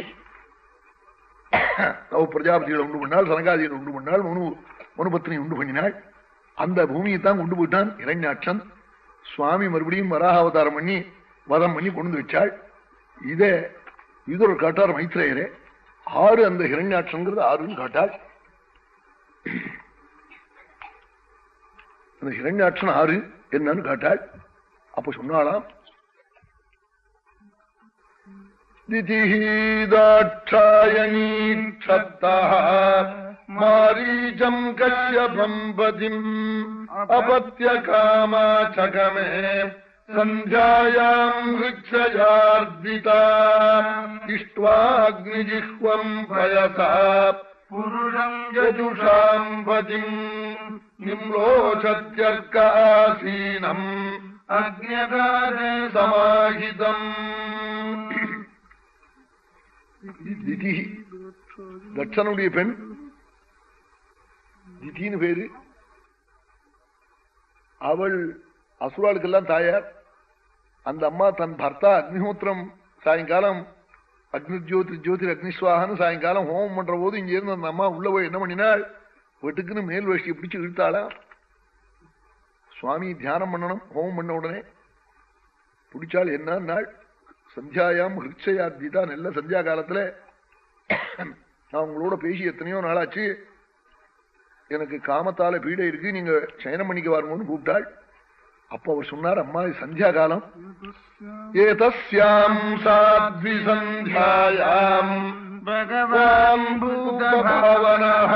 நவ பிரஜாபதிகளை உண்டு பண்ணாள் சனகாதிகளை உண்டு பண்ணாள் மனு மனுபத்தினை உண்டு பண்ணினாள். அந்த பூமியை தான் கொண்டு போயிட்டான் இரண்யாட்சன். சுவாமி மறுபடியும் வராக அவதாரம் பண்ணி வதம் பண்ணி கொண்டு வச்சாள். இதே இது ஒரு காட்டார் மைத்ரேயரே. ஆறு அந்த ஹிரண்யாட்சங்கிறது ஆறுன்னு காட்டாள். அந்த ஹிரண்யாட்சன் ஆறு என்னன்னு காட்டாள். அப்ப சொன்னாலாம் दितिः दाक्षायणीक्षत्तः मारीचम् कश्यपम् पतिम् अपत्यकामाचकमे सन्ध्यायाम् वृक्षयार्दिता इष्ट्वाग्निजिह्वम् भयसा पुरुषम् यजुषाम् पतिम् निम्लोचत्यर्क आसीनम् अग्न्यकारे समाहितम् திதி. தட்சனுடைய பெண். திதின்னு பேரு. அவள் அசுராளுக்கெல்லாம் தாயார். அந்த அம்மா தன் பர்த்தா அக்னிஹோத்திரம் சாயங்காலம் அக்னி ஜோதி ஜோதிர் அக்னிஸ்வாகன்னு சாயங்காலம் ஹோமம் பண்ற போது இங்க இருந்து அந்த அம்மா உள்ள போய் என்ன பண்ணினாள்? வெட்டுக்குன்னு மேல் வேஷ்டியை பிடிச்சு இழுத்தாளா சுவாமி தியானம் பண்ணணும் ஹோமம் பண்ண உடனே. பிடிச்சால் என்ன நாள்? சந்தியாயாம் ஹிருச்சயார்த்திதா நல்ல சந்தியா காலத்துல நான் உங்களோட பேசி எத்தனையோ நாளாச்சு. எனக்கு காமத்தால பீடை இருக்கு நீங்க சயனம் பண்ணிக்க வாருங்கன்னு கூப்பிட்டாள். அப்ப அவர் சொன்னார் அம்மா சந்தியா காலம். ஏதஸ்யாம் சாத்வி சந்தியாயாம் பகவான் பூதபாவனः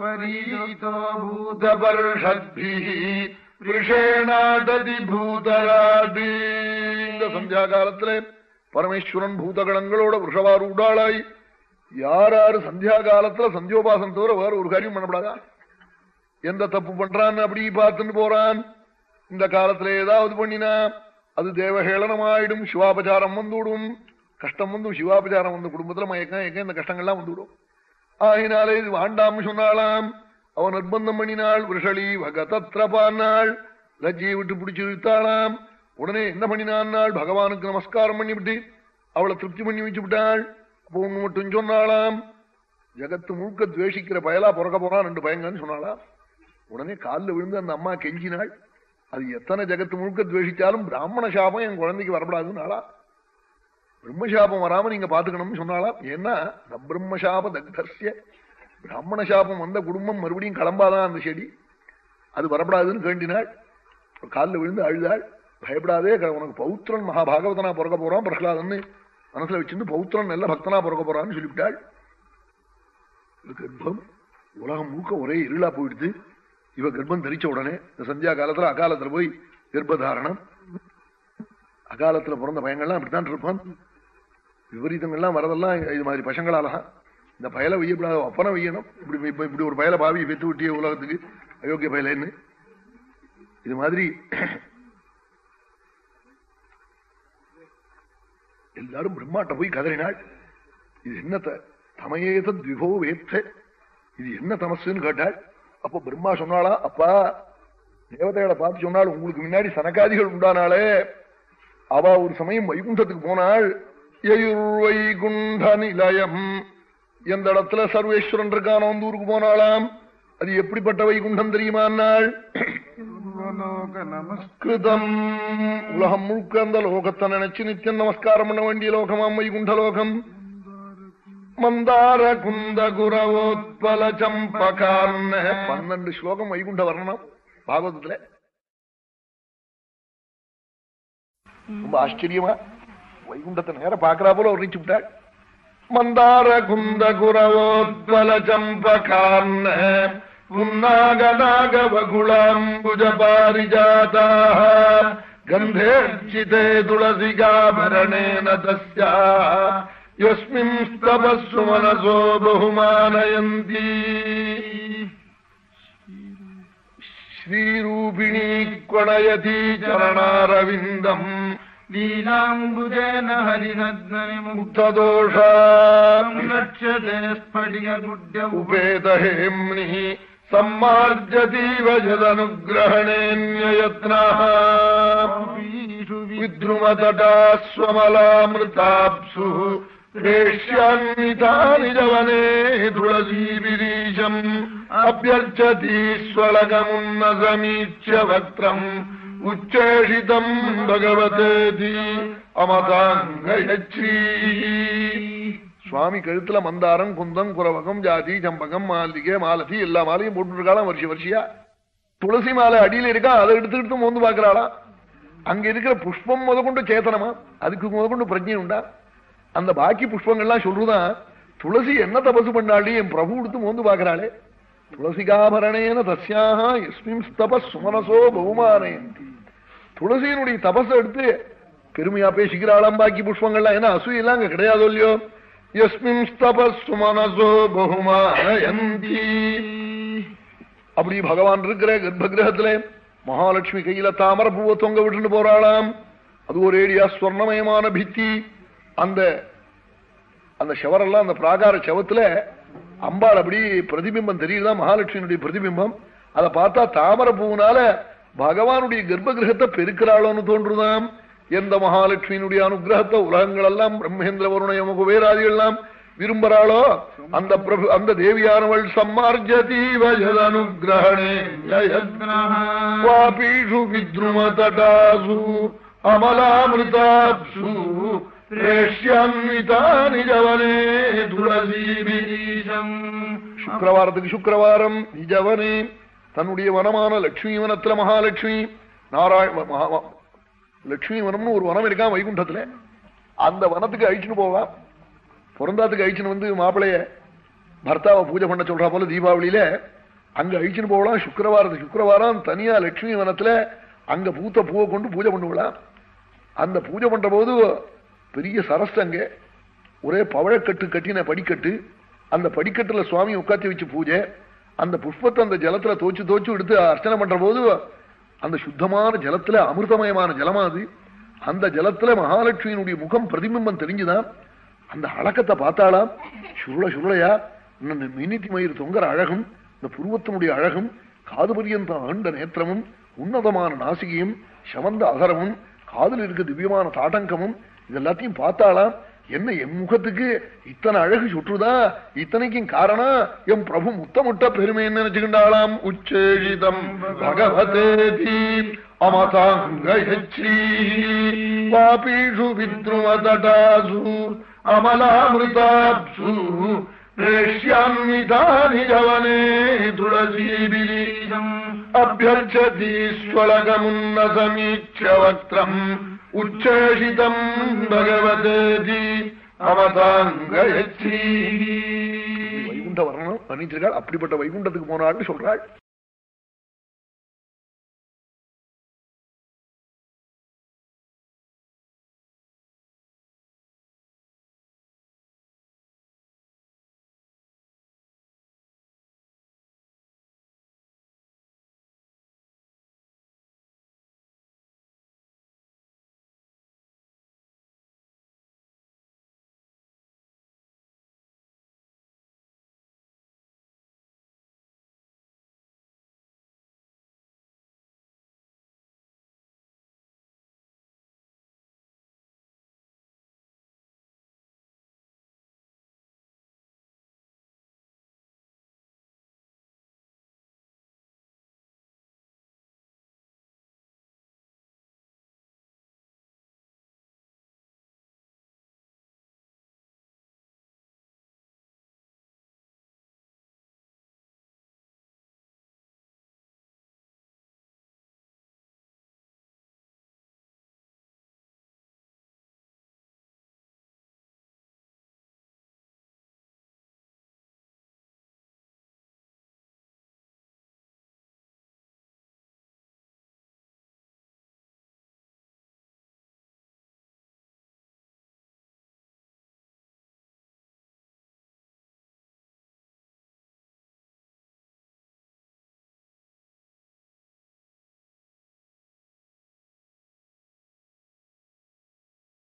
பரீதோ பூதபர்ஷத்பிः விஷேணாடதி பூதராடி இந்த சந்தியா காலத்துல பரமேஸ்வரன் பூதகணங்களோட விஷவாரூடாளாய் யார் யாரு சந்தியா காலத்துல சந்தியோபாசனம் தவிர வேற ஒரு காரியம் பண்ணப்படாதா எந்த தப்பு பண்றான் அப்படி பார்த்துட்டு போறான் இந்த காலத்துல ஏதாவது பண்ணினா அது தேவஹேளனமாயிடும் சிவாபச்சாரம் வந்துவிடும் கஷ்டம் வந்து சிவாபச்சாரம் வந்து குடும்பத்துல மயக்கம் ஏக்கம் இந்த கஷ்டங்கள்லாம் வந்துவிடும் ஆகினாலே இது வாண்டாம் சொன்னாலாம் அவன் நிர்பந்தம் பண்ணினாள் விஷளி வகதத்ரபான்னாள் லஜ்ஜியை விட்டு பிடிச்சு இழுத்தாளாம் உடனே என்ன பண்ணினாள் பகவானுக்கு நமஸ்காரம் பண்ணிவிட்டு அவளை திருப்தி பண்ணி வச்சு விட்டாள் அப்போ ஒண்ணு மட்டும் சொன்னாளாம். ஜகத்து முழுக்க துவேஷிக்கிற பயலா பிறக்க போறான் ரெண்டு பயங்கன்னு சொன்னாளா? உடனே காலில் விழுந்து அந்த அம்மா கெஞ்சினாள். அது எத்தனை ஜகத்து முழுக்க துவேஷிச்சாலும் பிராமண சாபம் என் குழந்தைக்கு வரப்படாதுன்னாளா? பிரம்மசாபம் வராம நீங்க பாத்துக்கணும்னு சொன்னாலாம் ஏன்னா பிரம்மசாப தக்தர்சிய பிராமண சாபம் வந்த குடும்பம் மறுபடியும் கிளம்பாதான் அந்த செடி. அது வரப்படாதுன்னு கேண்டினாள். காலில் விழுந்து அழுதாள். பயப்படாதே உனக்கு பௌத்திரன் மகாபாகவதனா பிறக்க போறான் பிரகலாதன்னு மனசுல வச்சிருந்து பௌத்திரன் நல்ல பக்தனா பிறக்க போறான்னு சொல்லிவிட்டாள். கர்ப்பம் உலகம் முழுக்க ஒரே இருளா போயிடுது. இவ கர்ப்பம் தரிச்ச உடனே இந்த சந்தியா காலத்துல அகாலத்துல போய் கர்ப்பதாரணம். அகாலத்துல பிறந்த பயங்கள்லாம் அப்படித்தான் இருப்பான். விபரீதங்கள்லாம் வரதெல்லாம் இது மாதிரி பசங்களாலதான் இந்த பயலை வெய்யப்படாத அப்பனை வெய்யணும் இப்படி இப்படி ஒரு பயலை பாவியை பெற்று விட்டிய உலகத்துக்கு அயோக்கிய பயலைன்னு. இது மாதிரி எல்லாரும் பிரம்மாட்ட போய் கதறினாள். இது என்ன தமையேத திவிபோ வேத்த. இது என்ன தமசுன்னு கேட்டாள். அப்ப பிரம்மா சொன்னாளா? அப்பா தேவதைகளை பார்த்து சொன்னாள் உங்களுக்கு முன்னாடி சனகாதிகள் உண்டானாலே அவ ஒரு சமயம் வைகுண்டத்துக்கு போனாள். வைகுண்ட நிலையம். எந்த இடத்துல சர்வேஸ்வரன் இருக்கான வந்து ஊருக்கு போனாளாம். அது எப்படிப்பட்ட வைகுண்டம் தெரியுமான்னாள் நமஸ்கிருதம் உலகம் முழுக்க அந்த லோகத்தை நினைச்சு நித்தியம் நமஸ்காரம் பண்ண வேண்டிய லோகமாம் வைகுண்ட லோகம் மந்தார குந்த குரவோத்பல சம்பகார்ன பன்னெண்டு ஸ்லோகம் வைகுண்ட வர்ணனம் பாகவதத்துல. ரொம்ப ஆச்சரியமா? வைகுண்டத்தை நேர பாக்குறா போல வர்ணிச்சு விட்டாள் மந்தார குந்த குரவோத்பல சம்பகார்ன पुन्नागनागवगुलाम्बुजपारिजाताः गन्धेर्चिते तुलसिकाभरणेन तस्याः यस्मिन् तपस्सु मनसो बहुमानयन्ती श्रीरूपिणी क्वणयती चरणारविन्दम् लीलाम्बुजेन हरिनद्ननिमुग्धदोषा लक्ष्यते स्फटिकगुड्य उपेतहेम्निः सम्मार्जतीव यदनुग्रहणेऽन्ययत्नः विद्रुमतटा स्वमलामृताप्सुः रेष्यान्वितानि जवने तुलसीविरीशम् अभ्यर्चती स्वलगमुन्न समीच्य वक्त्रम्। उच्चेषितम् भगवतेति अमताङ्गयच्छी சுவாமி கழுத்துல மந்தாரம் குந்தம் குரவகம் ஜாதி ஜம்பகம் மாலிகை மாலதி எல்லா மாலையும் போட்டுருக்காளாம் வருஷ வருஷியா? துளசி மாலை அடியில இருக்கா? அதை எடுத்துக்கிட்டு மோந்து பாக்குறாளாம் அங்க இருக்கிற புஷ்பம் முத கொண்டு சேத்தனமா? அதுக்கு முத கொண்டு பிரஜை உண்டா? அந்த பாக்கி புஷ்பங்கள்லாம் சொல்றதுதான் துளசி என்ன தபசு பண்ணாலே என் பிரபு எடுத்து மோந்து பாக்குறாளே துளசிகாபரணேன தஸ்யாக எஸ்மின் தபஸ் சுமனசோ பகுமானயந்தி துளசியினுடைய தபஸை எடுத்து பெருமையா பேசிக்கிறாளாம் பாக்கி புஷ்பங்கள்லாம். ஏன்னா அசூயெல்லாம் அங்க கிடையாதோ இல்லையோ? எஸ்மின் பகுமானயந்தி அப்படி பகவான் இருக்கிற கர்ப்பகிரகத்துல மகாலட்சுமி கையில தாமர பூவை தொங்க விட்டுட்டு போறாளாம். அது ஒரு ஏடியா ஸ்வர்ணமயமான பித்தி. அந்த அந்த ஷவரெல்லாம் அந்த பிராகார சவத்துல அம்பாள் அப்படி பிரதிபிம்பம் தெரியுதா? மகாலட்சுமியுடைய பிரதிபிம்பம். அதை பார்த்தா தாமர பூவினால பகவானுடைய கர்ப்பகிரகத்தை பெருக்கிறாளோன்னு தோன்றுதான் எந்த மகாலட்சுமியினுடைய அனுகிரகத்தை உலகங்கள் எல்லாம் பிரம்மேந்திர வருண யமகுபேராதிகள் எல்லாம் விரும்புறாளோ அந்த பிரபு அந்த தேவியானவள் சம்மார்ஜதீவஜதனுகிரகணே வாபீஷு வித்ரும தடாசு அமலாமிருதாப்சு பிரேஷ்யான்விதானி துளசீபீஷம் சுக்கிரவாரத்துக்கு சுக்கிரவாரம் நிஜவனே தன்னுடைய வனமான லட்சுமி வனத்துல மகாலட்சுமி நாராயண லட்சுமி வனம்னு ஒரு வனம் இருக்கான் வைகுண்டத்துல? அந்த வனத்துக்கு அழிச்சுன்னு போவான் பிறந்தாத்துக்கு அழிச்சுன்னு வந்து மாப்பிளைய பர்த்தாவை பூஜை பண்ண சொல்றா போல தீபாவளியில அங்க அழிச்சுன்னு போகலாம். சுக்கிரவாரத்துக்கு சுக்கரவாரம் தனியா லட்சுமி வனத்துல அங்க பூத்த பூவை கொண்டு பூஜை பண்ணுவலாம். அந்த பூஜை பண்ற போது பெரிய சரஸ்து அங்க ஒரே பவழக்கட்டு கட்டின படிக்கட்டு. அந்த படிக்கட்டுல சுவாமி உட்காத்தி வச்சு பூஜை. அந்த புஷ்பத்தை அந்த ஜலத்துல தோச்சு தோச்சு எடுத்து அர்ச்சனை பண்ற போது அந்த சுத்தமான ஜலத்துல அமிர்தமயமான ஜலமா அது அந்த ஜலத்துல மகாலட்சுமியினுடைய முகம் பிரதிபிம்பம் தெரிஞ்சுதான் அந்த அழக்கத்தை பார்த்தாலாம் சுருள சுருளையா இந்த மினித்தி மயிர் தொங்குற அழகும் இந்த புருவத்தினுடைய அழகும் காது பரியந்த ஆண்ட நேத்திரமும் உன்னதமான நாசிகையும் சமந்த அகரமும் காதில் இருக்க திவ்யமான தாட்டங்கமும் இதெல்லாத்தையும் பார்த்தாலாம் என்ன என் முகத்துக்கு இத்தனை அழகு சுற்றுதா? இத்தனைக்கும் காரணம் என் பிரபு முத்தமுட்ட பெருமைன்னு நினைச்சுக்கிண்டாளாம் உச்சேஷிதம் பகவதே தீம் வாபீஷு வித்ருமதடாசு அமலாமிருதாப்சு பிரேஷ்யான்விதானி ஜவனே அபியர்ச்சதீஸ்வலகமுன்ன சமீட்ச வக்திரம் உச்சேஷிதம் பகவதேதி அவதாங்கயச்ரீ வைகுண்ட வரணும் வர்ணிச்சிருக்காள் அப்படிப்பட்ட வைகுண்டத்துக்கு போனாள்னு சொல்றாள்.